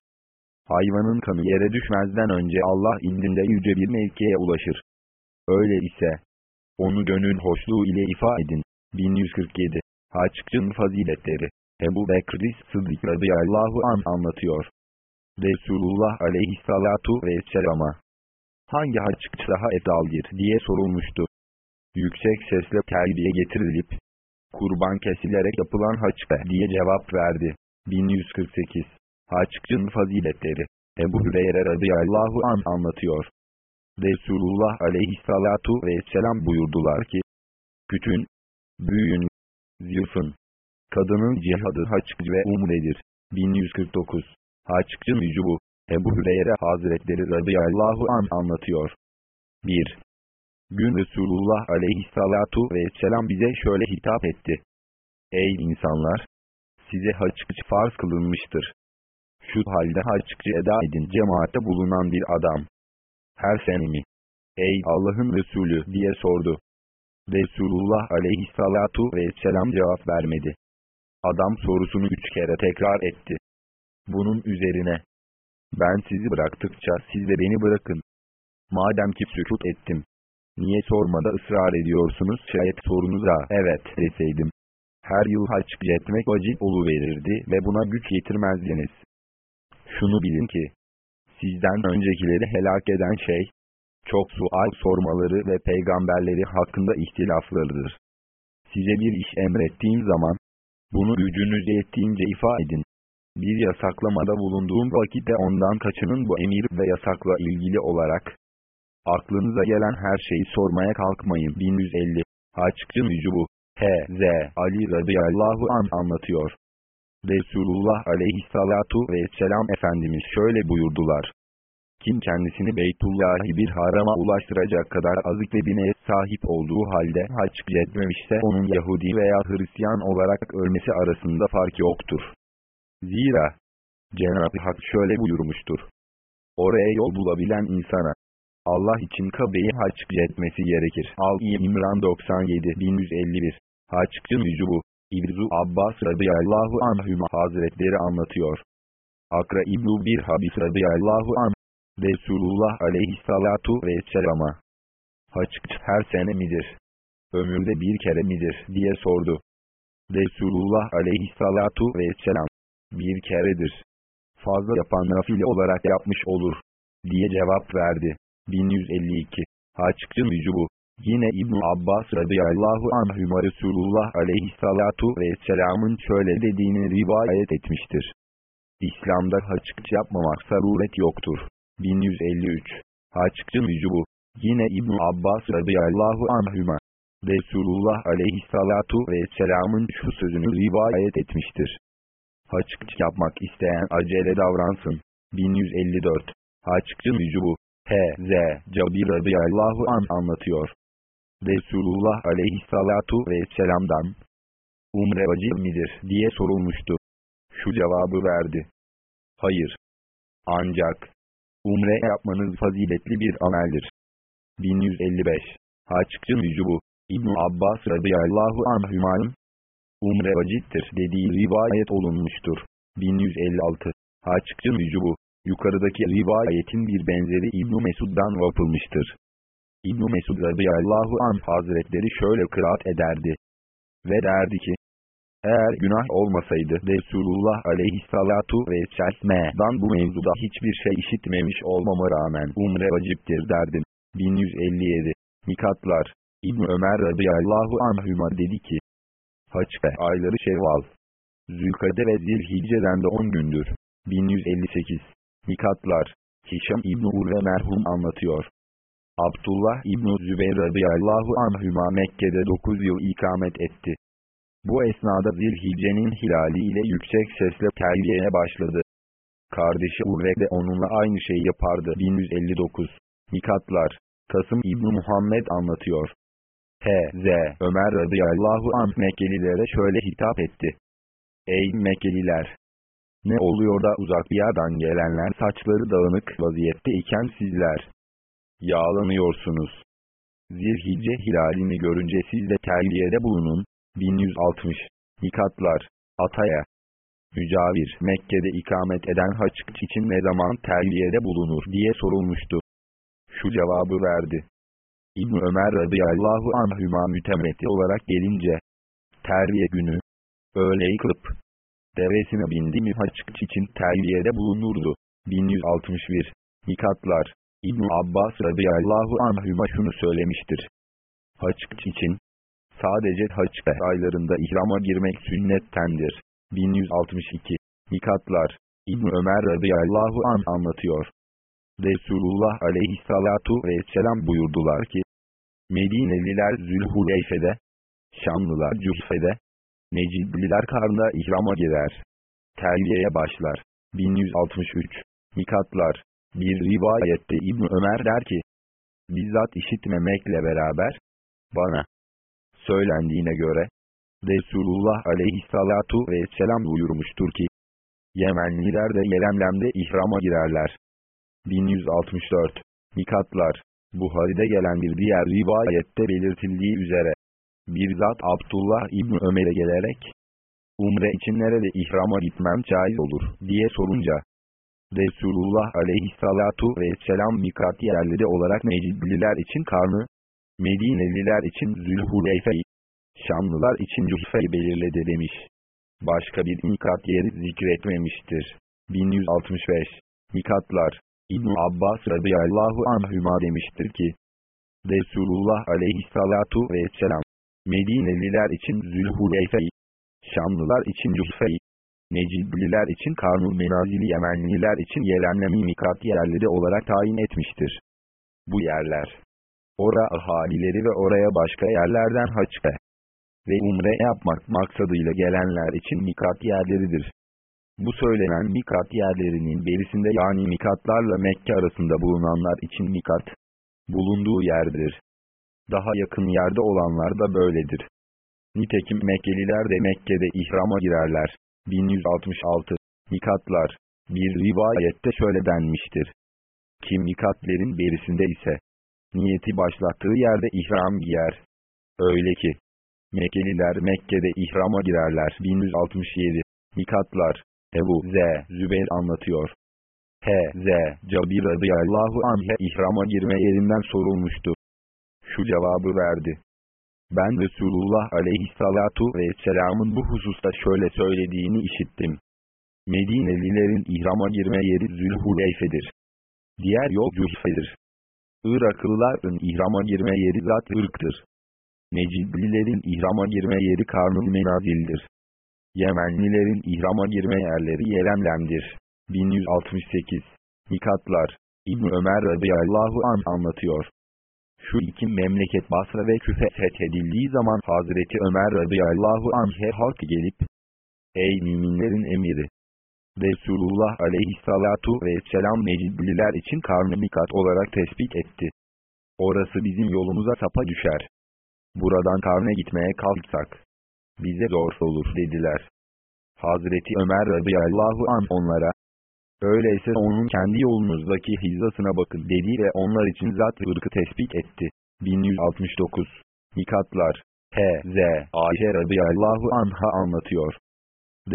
A: Hayvanın kanı yere düşmezden önce Allah indinde yüce bir mevkiye ulaşır. Öyle ise, onu gönül hoşluğu ile ifa edin. 1147 Haççın faziletleri Ebu Bekri Sıddık radıyallahu an anlatıyor. Resulullah aleyhissalatu vesselama hangi haççı daha efdaldir diye sorulmuştu. Yüksek sesle terbiye getirilip, kurban kesilerek yapılan haçbe diye cevap verdi. 1148 Haççın faziletleri Ebu Hüreyre radıyallahu an anlatıyor. Resulullah aleyhissalatu vesselam buyurdular ki, Kütün, büyüğün, zilfın, kadının cihadı haç ve umredir. 1149 Haççın vücubu Ebu Hüreyre Hazretleri radıyallahu an anlatıyor. 1. Gün Resulullah aleyhissalatu vesselam bize şöyle hitap etti. Ey insanlar! Size haçkıç farz kılınmıştır. Şu halde haçkıcı eda edin cemaatte bulunan bir adam. Her sene mi? Ey Allah'ın Resulü diye sordu. Resulullah aleyhissalatu vesselam cevap vermedi. Adam sorusunu üç kere tekrar etti. Bunun üzerine, ben sizi bıraktıkça siz de beni bırakın. Madem ki sükut ettim, niye sormada ısrar ediyorsunuz şayet sorunuza evet deseydim. Her yıl haç etmek vacip verirdi ve buna güç yetirmezdiniz. Şunu bilin ki, sizden öncekileri helak eden şey, çok sual sormaları ve peygamberleri hakkında ihtilaflarıdır. Size bir iş emrettiğim zaman, bunu gücünüz yettiğince ifa edin. Bir yasaklamada bulunduğum vakitte ondan kaçının bu emir ve yasakla ilgili olarak. Aklınıza gelen her şeyi sormaya kalkmayın. 1150 Haççı Mücubu H.Z. Ali radıyallahu an anlatıyor. Resulullah aleyhissalatu vesselam Efendimiz şöyle buyurdular. Kim kendisini Beytullah'i bir harama ulaştıracak kadar azık ve bine sahip olduğu halde hac etmemişse onun Yahudi veya Hristiyan olarak ölmesi arasında fark yoktur. Zira Cenab-ı Hak şöyle buyurmuştur. Oraya yol bulabilen insana Allah için Kabe'yi hac etmesi gerekir. Al-i İmran 97 1151 Haççı İbzu Abbas radıyallahu anhüma hazretleri anlatıyor. Akra İbnu bir Habis radıyallahu anh Resulullah aleyhissalatu vesselama Haç her sene midir? Ömürde bir kere midir diye sordu. Resulullah aleyhissalatu vesselam bir keredir. Fazla yapan nafile olarak yapmış olur diye cevap verdi. 1152 Haççı Mücubu Yine İbn Abbas radıyallahu anhüma Resulullah aleyhissalatu vesselamın şöyle dediğini rivayet etmiştir. İslam'da haçık yapmamak saruret yoktur. 1153 Haççı Mücubu Yine İbn Abbas radıyallahu anhüma Resulullah aleyhissalatu vesselamın şu sözünü rivayet etmiştir. Haçık yapmak isteyen acele davransın. 1154 Haççı Mücubu H.Z. Cabir radıyallahu an anlatıyor. Resulullah aleyhissalatu vesselam'dan umre vacip midir diye sorulmuştu. Şu cevabı verdi. Hayır. Ancak umre yapmanız faziletli bir ameldir. 1155 Haççı Mücubu İbn Abbas radıyallahu anhümanın umre vaciptir dediği rivayet olunmuştur. 1156 Haççı Mücubu Yukarıdaki rivayetin bir benzeri İbn Mesud'dan vapılmıştır. İbn Mesud radıyallahu anh hazretleri şöyle kıraat ederdi. Ve derdi ki, eğer günah olmasaydı Resulullah aleyhissalatu vesselam'dan bu mevzuda hiçbir şey işitmemiş olmama rağmen umre vaciptir derdim. 1157 Mikatlar İbn Ömer radıyallahu anhüma dedi ki, Haç ve ayları şevval. Zülkade ve Zilhicce'den de 10 gündür. 1158 Mikatlar Hişam İbn Urve merhum anlatıyor. Abdullah İbn Zübeyir radıyallahu anhüma Mekke'de 9 yıl ikamet etti. Bu esnada Zilhicce'nin hilali ile yüksek sesle terbiyeye başladı. Kardeşi Urve de onunla aynı şeyi yapardı. 1159 Mikatlar Kasım İbn Muhammed anlatıyor. H.Z. Ömer radıyallahu anh Mekkelilere şöyle hitap etti. Ey Mekkeliler! Ne oluyor da uzak bir yerden gelenler saçları dağınık vaziyette iken sizler yağlanıyorsunuz. Zilhicce hilalini görünce siz de terbiyede bulunun. 1160 Mikatlar Ataya Mücavir Mekke'de ikamet eden haçık için ne zaman terbiyede bulunur diye sorulmuştu. Şu cevabı verdi. İbn Ömer radıyallahu anhüma mütemeti olarak gelince terbiye günü öğleyi kılıp devesine bindi mi haçık için terbiyede bulunurdu. 1161 Mikatlar İbn Abbas radıyallahu anhüma şunu söylemiştir. Haçık için sadece haç aylarında ihrama girmek sünnettendir. 1162 Mikatlar İbn Ömer radıyallahu an anlatıyor. Resulullah aleyhissalatu vesselam buyurdular ki, Medineliler Zülhuleyfe'de, Şamlılar Cüsfe'de, Necidliler karnına ihrama girer. Terliyeye başlar. 1163 Mikatlar Bir rivayette İbn Ömer der ki, bizzat işitmemekle beraber, bana söylendiğine göre, Resulullah aleyhissalatu vesselam buyurmuştur ki, Yemenliler de Yelemlem'de ihrama girerler. 1164 Mikatlar Buhari'de gelen bir diğer rivayette belirtildiği üzere, bir zat Abdullah İbni Ömer'e gelerek, Umre için nerede ihrama gitmem caiz olur diye sorunca, Resulullah aleyhissalatu vesselam mikat yerleri olarak Mecidliler için karnı, Medineliler için Zülhuleyfe'yi, Şamlılar için Cuhfe'yi belirledi demiş. Başka bir mikat yeri zikretmemiştir. 1165 Mikatlar İbn Abbas radıyallahu anhüma demiştir ki, Resulullah aleyhissalatu vesselam, Medineliler için Zülhuleyfe'yi, Şamlılar için Cuhfe'yi, Necibliler için Karnul Menazili Yemenliler için Yelenlemi mikat yerleri olarak tayin etmiştir. Bu yerler, ora ahalileri ve oraya başka yerlerden haçka ve umre yapmak maksadıyla gelenler için mikat yerleridir. Bu söylenen mikat yerlerinin berisinde yani mikatlarla Mekke arasında bulunanlar için mikat bulunduğu yerdir. Daha yakın yerde olanlar da böyledir. Nitekim Mekkeliler de Mekke'de ihrama girerler. 1166 Mikatlar Bir rivayette şöyle denmiştir. Kim mikatlerin berisinde ise niyeti başlattığı yerde ihram giyer. Öyle ki Mekkeliler Mekke'de ihrama girerler. 1167 Mikatlar Ebu Z. Zübeyir anlatıyor. H.Z. Cabir radıyallahu anh'e ihrama girme yerinden sorulmuştu. Şu cevabı verdi. Ben Resulullah aleyhissalatu vesselamın bu hususta şöyle söylediğini işittim. Medinelilerin ihrama girme yeri Zülhuleyfe'dir. Diğer yol Cühfe'dir. Iraklıların ihrama girme yeri zat ırktır. Neciblilerin ihrama girme yeri Karnul Menazil'dir. Yemenlilerin ihrama girme yerleri Yeremlem'dir. 1168 Mikatlar İbn Ömer radıyallahu an anlatıyor. Şu iki memleket Basra ve Küfe fethedildiği zaman Hazreti Ömer radıyallahu anh'e halk gelip, Ey müminlerin emiri! Resulullah aleyhissalatu vesselam Necibliler için karnı mikat olarak tespit etti. Orası bizim yolumuza sapa düşer. Buradan karne gitmeye kalksak, bize zor olur dediler. Hazreti Ömer radıyallahu an onlara, Öyleyse onun kendi yolunuzdaki hizasına bakın dedi ve onlar için zat ırkı tespit etti. 1169 Mikatlar H.Z. Ayşe radıyallahu anha anlatıyor.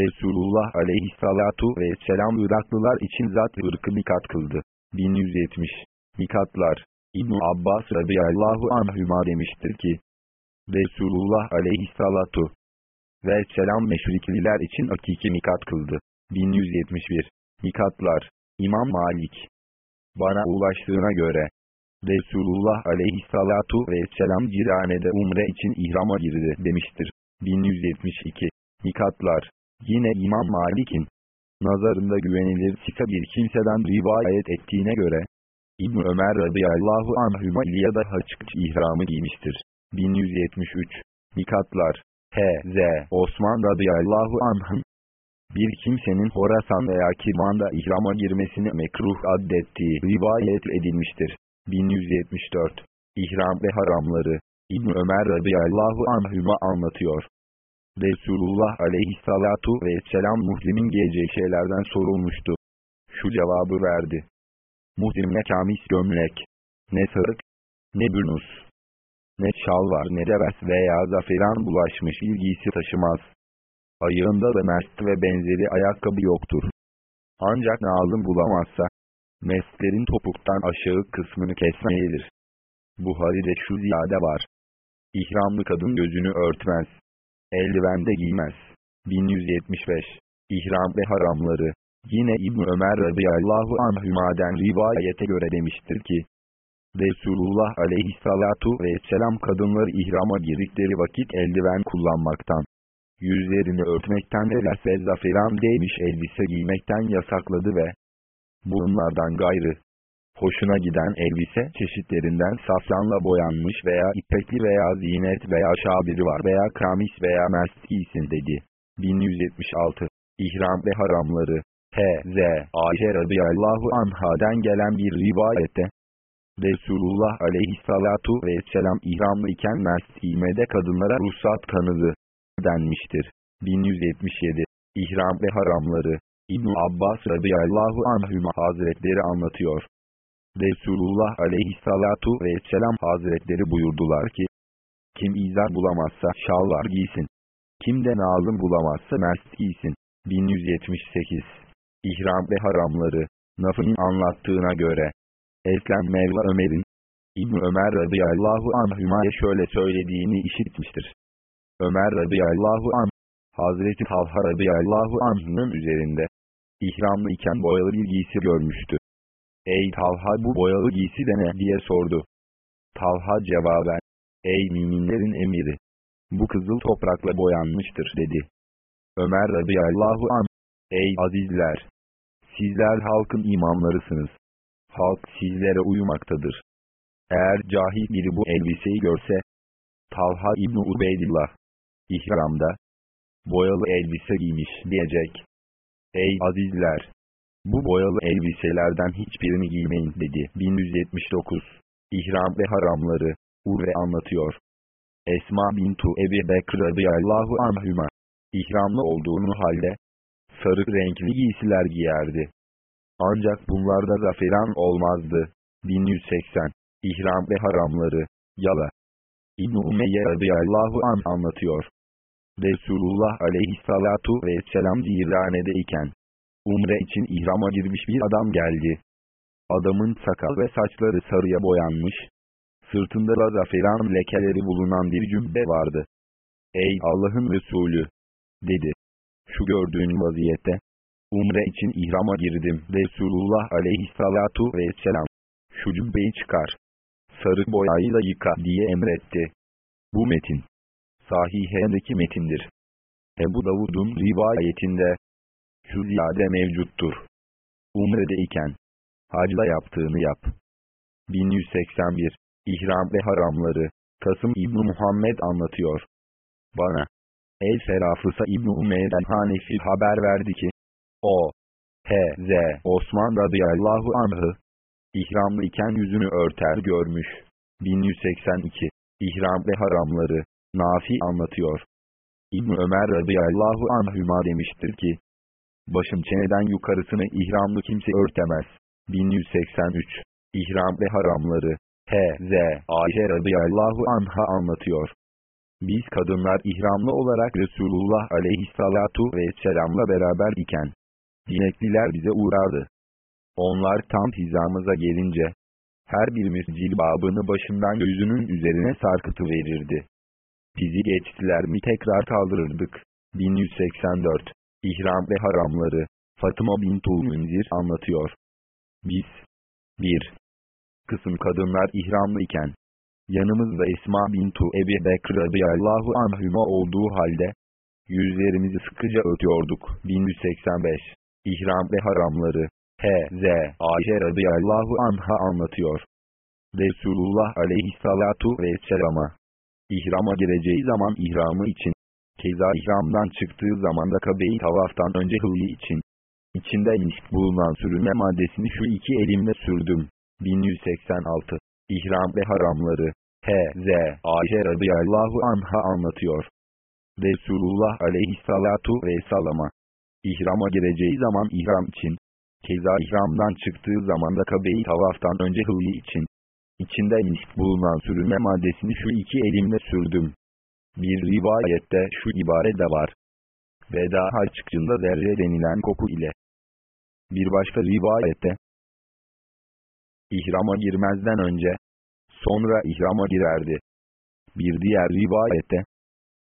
A: Resulullah aleyhissalatu vesselam Iraklılar için zat ırkı mikat kıldı. 1170 Mikatlar İbn Abbas radıyallahu anhüma demiştir ki, Resulullah aleyhissalatu vesselam meşrikliler için hakiki mikat kıldı. 1171 Mikatlar İmam Malik Bana ulaştığına göre Resulullah aleyhissalatu vesselam Cirane'de umre için ihrama girdi demiştir. 1172 Mikatlar Yine İmam Malik'in nazarında güvenilir sika bir kimseden rivayet ettiğine göre İbn Ömer radıyallahu anhüma İlyada haçk ihramı giymiştir. 1173 Mikatlar H.Z. Osman radıyallahu anh'ın bir kimsenin Horasan veya Kirman'da ihrama girmesini mekruh addettiği rivayet edilmiştir. 1174 İhram ve haramları İbn Ömer radıyallahu anhüma anlatıyor. Resulullah aleyhissalatu vesselam Muhrim'in giyeceği şeylerden sorulmuştu. Şu cevabı verdi. Muhrim ne kamis gömlek, ne sarık, ne bürnus, ne şal var ne de veya zaferan bulaşmış ilgisi taşımaz. Ayağında da mest ve benzeri ayakkabı yoktur. Ancak nazım bulamazsa, mestlerin topuktan aşağı kısmını kesmelidir. Buhari'de şu ziyade var. İhramlı kadın gözünü örtmez. Eldiven de giymez. 1175 İhram ve haramları Yine İbn Ömer radıyallahu anhümaden rivayete göre demiştir ki, Resulullah aleyhissalatu vesselam kadınları ihrama girdikleri vakit eldiven kullanmaktan, yüzlerini örtmekten ve vesvezza filan değmiş elbise giymekten yasakladı ve bunlardan gayrı, hoşuna giden elbise çeşitlerinden safranla boyanmış veya ipekli veya zinet veya şabiri var veya kamis veya mest giysin dedi. 1176 İhram ve haramları H.Z. Ayşe radıyallahu anhaden gelen bir rivayette Resulullah aleyhissalatu vesselam ihramlı iken mest giymede kadınlara ruhsat tanıdı denmiştir. 1177 İhram ve haramları İbn Abbas radıyallahu anhüma hazretleri anlatıyor. Resulullah aleyhissalatu vesselam hazretleri buyurdular ki, kim izar bulamazsa şalvar giysin. Kim de nazım bulamazsa mest giysin. 1178 İhram ve haramları Naf'ın anlattığına göre Eslem Mevla Ömer'in İbn Ömer radıyallahu anhüma'ya şöyle söylediğini işitmiştir. Ömer radıyallahu an, Hazreti Talha radıyallahu anh'ın üzerinde, ihramlı iken boyalı bir giysi görmüştü. Ey Talha bu boyalı giysi de ne diye sordu. Talha cevaben, ey müminlerin emiri, bu kızıl toprakla boyanmıştır dedi. Ömer radıyallahu an, Ey azizler! Sizler halkın imamlarısınız. Halk sizlere uyumaktadır. Eğer cahil biri bu elbiseyi görse, Talha İbni Ubeydillah, ihramda, boyalı elbise giymiş diyecek. Ey azizler! Bu boyalı elbiselerden hiçbirini giymeyin dedi. 1179 İhram ve haramları, Urve anlatıyor. Esma bintu Ebi Bekr radıyallahu anhüma, ihramlı olduğunu halde, sarı renkli giysiler giyerdi. Ancak bunlarda zaferan olmazdı. 1180 İhram ve haramları, Yala. İbn-i Umeyye radıyallahu an anlatıyor. Resulullah aleyhissalatu vesselam iken, umre için ihrama girmiş bir adam geldi. Adamın sakal ve saçları sarıya boyanmış, sırtında da zaferan lekeleri bulunan bir cübbe vardı. Ey Allah'ın Resulü! dedi. Şu gördüğün vaziyette, umre için ihrama girdim. Resulullah aleyhissalatu vesselam, şu cübbeyi çıkar sarı boyayı da yıka diye emretti. Bu metin, Sahihe'deki metindir. Ebu Davud'un rivayetinde, şu ziyade mevcuttur. Umre'de iken, hacda yaptığını yap. 1181, İhram ve Haramları, Kasım İbni Muhammed anlatıyor. Bana, El Serafısa İbni Umeyden Hanefi haber verdi ki, o, H.Z. Osman radıyallahu anh'ı, İhramlı iken yüzünü örter görmüş. 1182 İhram ve haramları, Nafi anlatıyor. İbn Ömer radıyallahu anhüma demiştir ki, başım çeneden yukarısını ihramlı kimse örtemez. 1183 İhram ve haramları, H.Z. Ayşe radıyallahu anha anlatıyor. Biz kadınlar ihramlı olarak Resulullah aleyhissalatu vesselamla beraber iken, dinekliler bize uğrardı. Onlar tam hizamıza gelince, her birimiz cilbabını başından gözünün üzerine sarkıtı verirdi. Bizi geçtiler mi tekrar kaldırırdık. 1184 İhram ve haramları, Fatıma bin Münzir anlatıyor. Biz, bir kısım kadınlar ihramlı iken, yanımızda Esma bintu Ebi Bekr radıyallahu anhüma olduğu halde, yüzlerimizi sıkıca ötüyorduk. 1185 İhram ve haramları, H.Z. Ayşe radıyallahu anha anlatıyor. Resulullah aleyhissalatu vesselama İhrama gireceği zaman ihramı için, keza ihramdan çıktığı zaman da kabeyi tavaftan önce hılli için, içinde ilişk bulunan sürünme maddesini şu iki elimle sürdüm. 1186 İhram ve haramları H.Z. Ayşe radıyallahu anha anlatıyor. Resulullah aleyhissalatu vesselama İhrama gireceği zaman ihram için, Keza ihramdan çıktığı zaman da kabeyi tavaftan önce hılli için, içinde misk bulunan sürünme maddesini şu iki elimle sürdüm. Bir rivayette şu ibare de var. Veda haccında zerre denilen koku ile. Bir başka rivayette, İhrama girmezden önce, sonra ihrama girerdi. Bir diğer rivayette,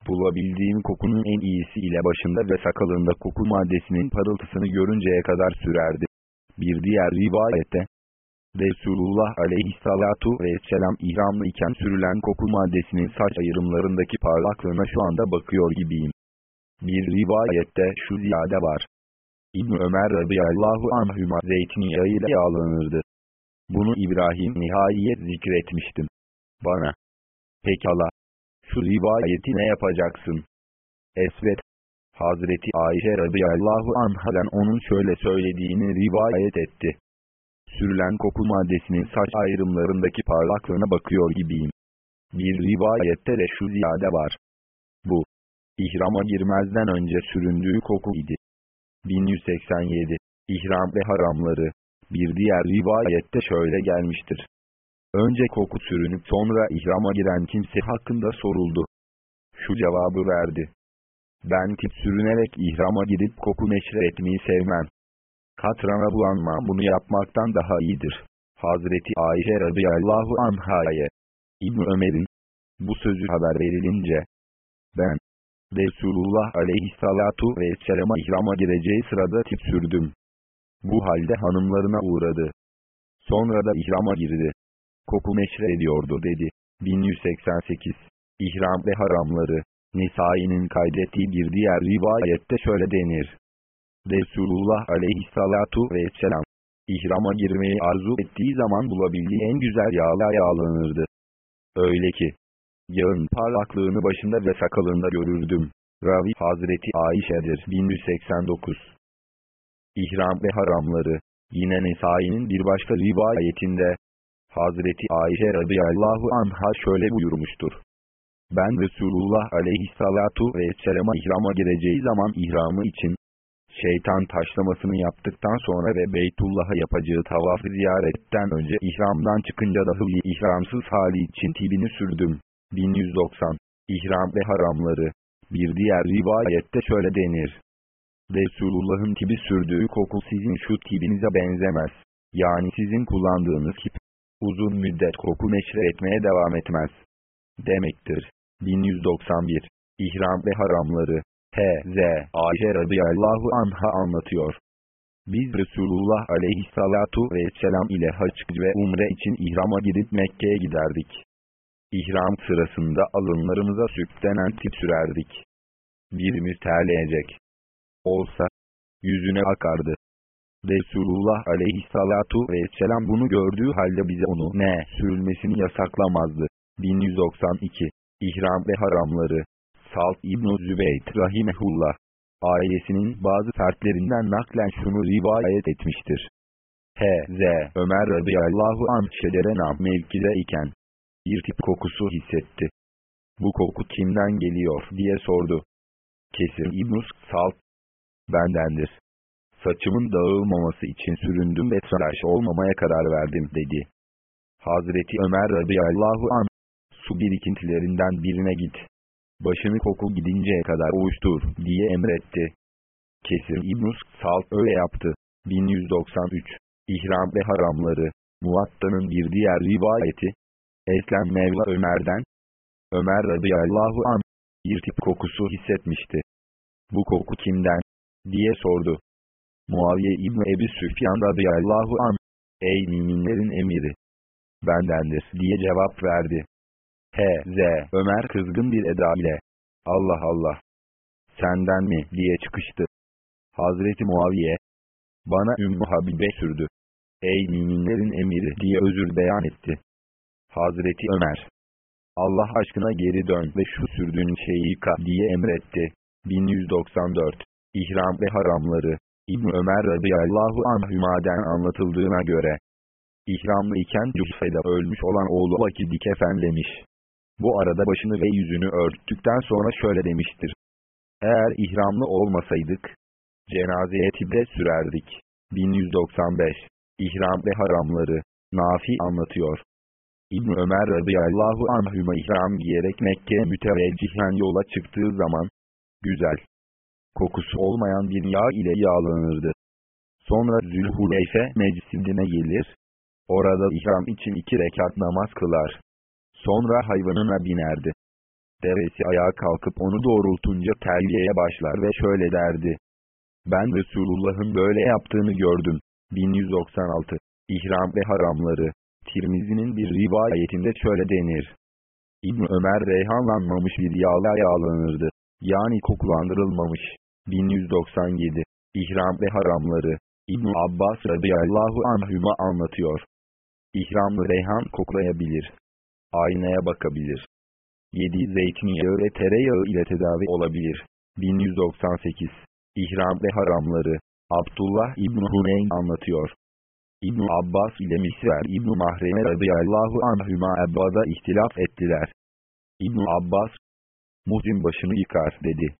A: bulabildiğim kokunun en iyisi ile başında ve sakalında koku maddesinin parıltısını görünceye kadar sürerdi. Bir diğer rivayette, Resulullah aleyhissalatu vesselam ihramlı iken sürülen koku maddesinin saç ayrımlarındaki parlaklığına şu anda bakıyor gibiyim. Bir rivayette şu ziyade var. İbn Ömer radıyallahu anhüma zeytinyağı ile yağlanırdı. Bunu İbrahim nihayet zikretmiştim. Bana. Pekala, şu rivayeti ne yapacaksın? Esvet, Hazreti Ayşe radıyallahu anhadan onun şöyle söylediğini rivayet etti. Sürülen koku maddesinin saç ayrımlarındaki parlaklığına bakıyor gibiyim. Bir rivayette de şu ziyade var. Bu, ihrama girmezden önce süründüğü koku idi. 1187 İhram ve haramları Bir diğer rivayette şöyle gelmiştir. Önce koku sürünüp sonra ihrama giren kimse hakkında soruldu. Şu cevabı verdi. Ben tip sürünerek ihrama gidip koku neşre etmeyi sevmem. Katrana bulanma bunu yapmaktan daha iyidir. Hazreti Ayşe radıyallahu anhaya İbn Ömer'in bu sözü haber verilince ben Resulullah aleyhissalatu vesselam'a ihrama gireceği sırada tip sürdüm. Bu halde hanımlarına uğradı. Sonra da ihrama girdi koku meşre ediyordu dedi. 1188 İhram ve haramları Nisai'nin kaydettiği bir diğer rivayette şöyle denir. Resulullah aleyhissalatu vesselam, ihrama girmeyi arzu ettiği zaman bulabildiği en güzel yağla yağlanırdı. Öyle ki, yağın parlaklığını başında ve sakalında görürdüm. Ravi Hazreti Ayşe'dir 1189. İhram ve haramları, yine Nesai'nin bir başka rivayetinde, Hazreti Ayşe radıyallahu anha şöyle buyurmuştur. Ben Resulullah aleyhissalatu vesselama ihrama gireceği zaman ihramı için, şeytan taşlamasını yaptıktan sonra ve Beytullah'a yapacağı tavaf ziyaretten önce ihramdan çıkınca dahi ihramsız hali için tibini sürdüm. 1190 İhram ve haramları Bir diğer rivayette şöyle denir. Resulullah'ın tibi sürdüğü koku sizin şu tibinize benzemez. Yani sizin kullandığınız tip, uzun müddet koku neşre etmeye devam etmez. Demektir. 1191 İhram ve haramları H.Z. Ayşe radıyallahu anha anlatıyor. Biz Resulullah aleyhissalatu vesselam ile haç ve umre için ihrama gidip Mekke'ye giderdik. İhram sırasında alınlarımıza sütlenen tip sürerdik. Birimiz terleyecek. Olsa, yüzüne akardı. Resulullah aleyhissalatu vesselam bunu gördüğü halde bize onu ne sürülmesini yasaklamazdı. 1192 İhram ve haramları Salt İbn-i Zübeyt Rahimehullah ailesinin bazı fertlerinden naklen şunu rivayet etmiştir. H.Z. Ömer radıyallahu anh şederenam mevkide iken bir tip kokusu hissetti. Bu koku kimden geliyor diye sordu. Kesir İbn-i Salt bendendir. Saçımın dağılmaması için süründüm ve tıraş olmamaya karar verdim dedi. Hazreti Ömer radıyallahu anh su birikintilerinden birine git başını koku gidinceye kadar uçtur diye emretti. Kesir İbn-i Salt öyle yaptı. 1193 İhram ve haramları Muatta'nın bir diğer rivayeti Eslem Mevla Ömer'den Ömer radıyallahu an bir tip kokusu hissetmişti. Bu koku kimden? diye sordu. Muaviye İbni Ebi Süfyan radıyallahu an Ey müminlerin emiri! Bendendir diye cevap verdi. H.Z. Ömer kızgın bir eda ile Allah Allah! Senden mi diye çıkıştı. Hazreti Muaviye bana Ümmü Habibe sürdü. Ey müminlerin emiri diye özür beyan etti. Hazreti Ömer Allah aşkına geri dön ve şu sürdüğün şeyi yıka diye emretti. 1194 İhram ve haramları İbn Ömer radıyallahu anhümaden anlatıldığına göre İhramlı iken Cüffe'de ölmüş olan oğlu Vakidi kefenlemiş. Bu arada başını ve yüzünü örttükten sonra şöyle demiştir. Eğer ihramlı olmasaydık, cenazeye tibre sürerdik. 1195 İhram ve haramları, Nafi anlatıyor. İbn Ömer radıyallahu anhüme ihram giyerek Mekke'ye müteveccihen yola çıktığı zaman, güzel, kokusu olmayan bir yağ ile yağlanırdı. Sonra Zülhuleyfe meclisidine gelir, orada ihram için iki rekat namaz kılar. Sonra hayvanına binerdi. Devesi ayağa kalkıp onu doğrultunca terbiyeye başlar ve şöyle derdi. Ben Resulullah'ın böyle yaptığını gördüm. 1196 İhram ve haramları Tirmizi'nin bir rivayetinde şöyle denir. İbn Ömer reyhanlanmamış bir yağla yağlanırdı. Yani kokulandırılmamış. 1197 İhram ve haramları İbn Abbas radıyallahu anhüma anlatıyor. İhramlı reyhan koklayabilir aynaya bakabilir. Yediği zeytinyağı ve tereyağı ile tedavi olabilir. 1198 İhram ve haramları Abdullah İbn Huneyn anlatıyor. İbn Abbas ile Misver İbn Mahreme radıyallahu anhüma ebbada ihtilaf ettiler. İbn Abbas, muhrim başını yıkar dedi.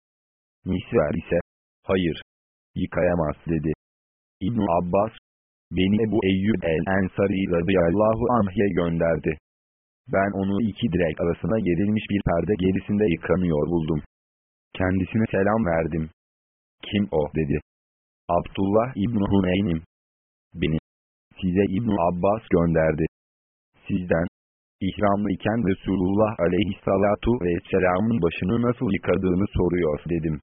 A: Misver ise, hayır, yıkayamaz dedi. İbn Abbas, beni Ebu Eyyub el-Ensari radıyallahu anh'ye gönderdi. Ben onu iki direk arasına gerilmiş bir perde gerisinde yıkanıyor buldum. Kendisine selam verdim. Kim o dedi. Abdullah İbn Huneyn'im. Beni size İbn Abbas gönderdi. Sizden, ihramlı iken Resulullah aleyhissalatu vesselamın başını nasıl yıkadığını soruyor dedim.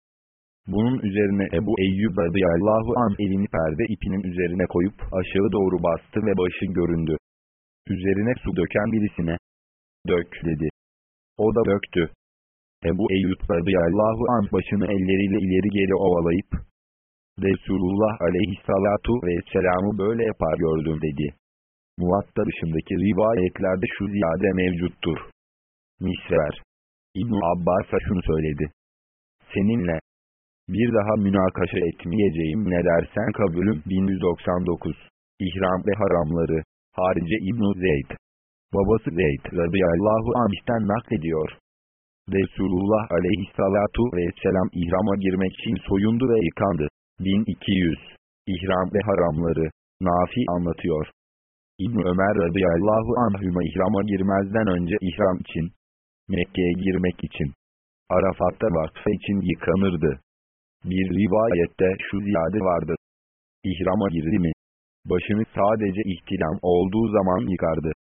A: Bunun üzerine Ebu Eyyub radıyallahu an elini perde ipinin üzerine koyup aşağı doğru bastı ve başı göründü. Üzerine su döken birisine, dök dedi. O da döktü. Ebu Eyyub radıyallahu anh başını elleriyle ileri geri ovalayıp, Resulullah aleyhissalatu vesselam'ı böyle yapar gördüm dedi. Muvatta dışındaki rivayetlerde şu ziyade mevcuttur. Misver. ibn Abbas'a şunu söyledi. Seninle bir daha münakaşa etmeyeceğim ne dersen kabulüm 1199. İhram ve haramları. Harice İbn Zeyd. Babası Zeyd radıyallahu anh'ten naklediyor. Resulullah aleyhissalatu vesselam ihrama girmek için soyundu ve yıkandı. 1200. İhram ve haramları. Nafi anlatıyor. İbn Ömer radıyallahu anhüme ihrama girmezden önce ihram için, Mekke'ye girmek için, Arafat'ta vakfe için yıkanırdı. Bir rivayette şu ziyade vardı. İhrama girdi mi? Başını sadece ihtilam olduğu zaman yıkardı.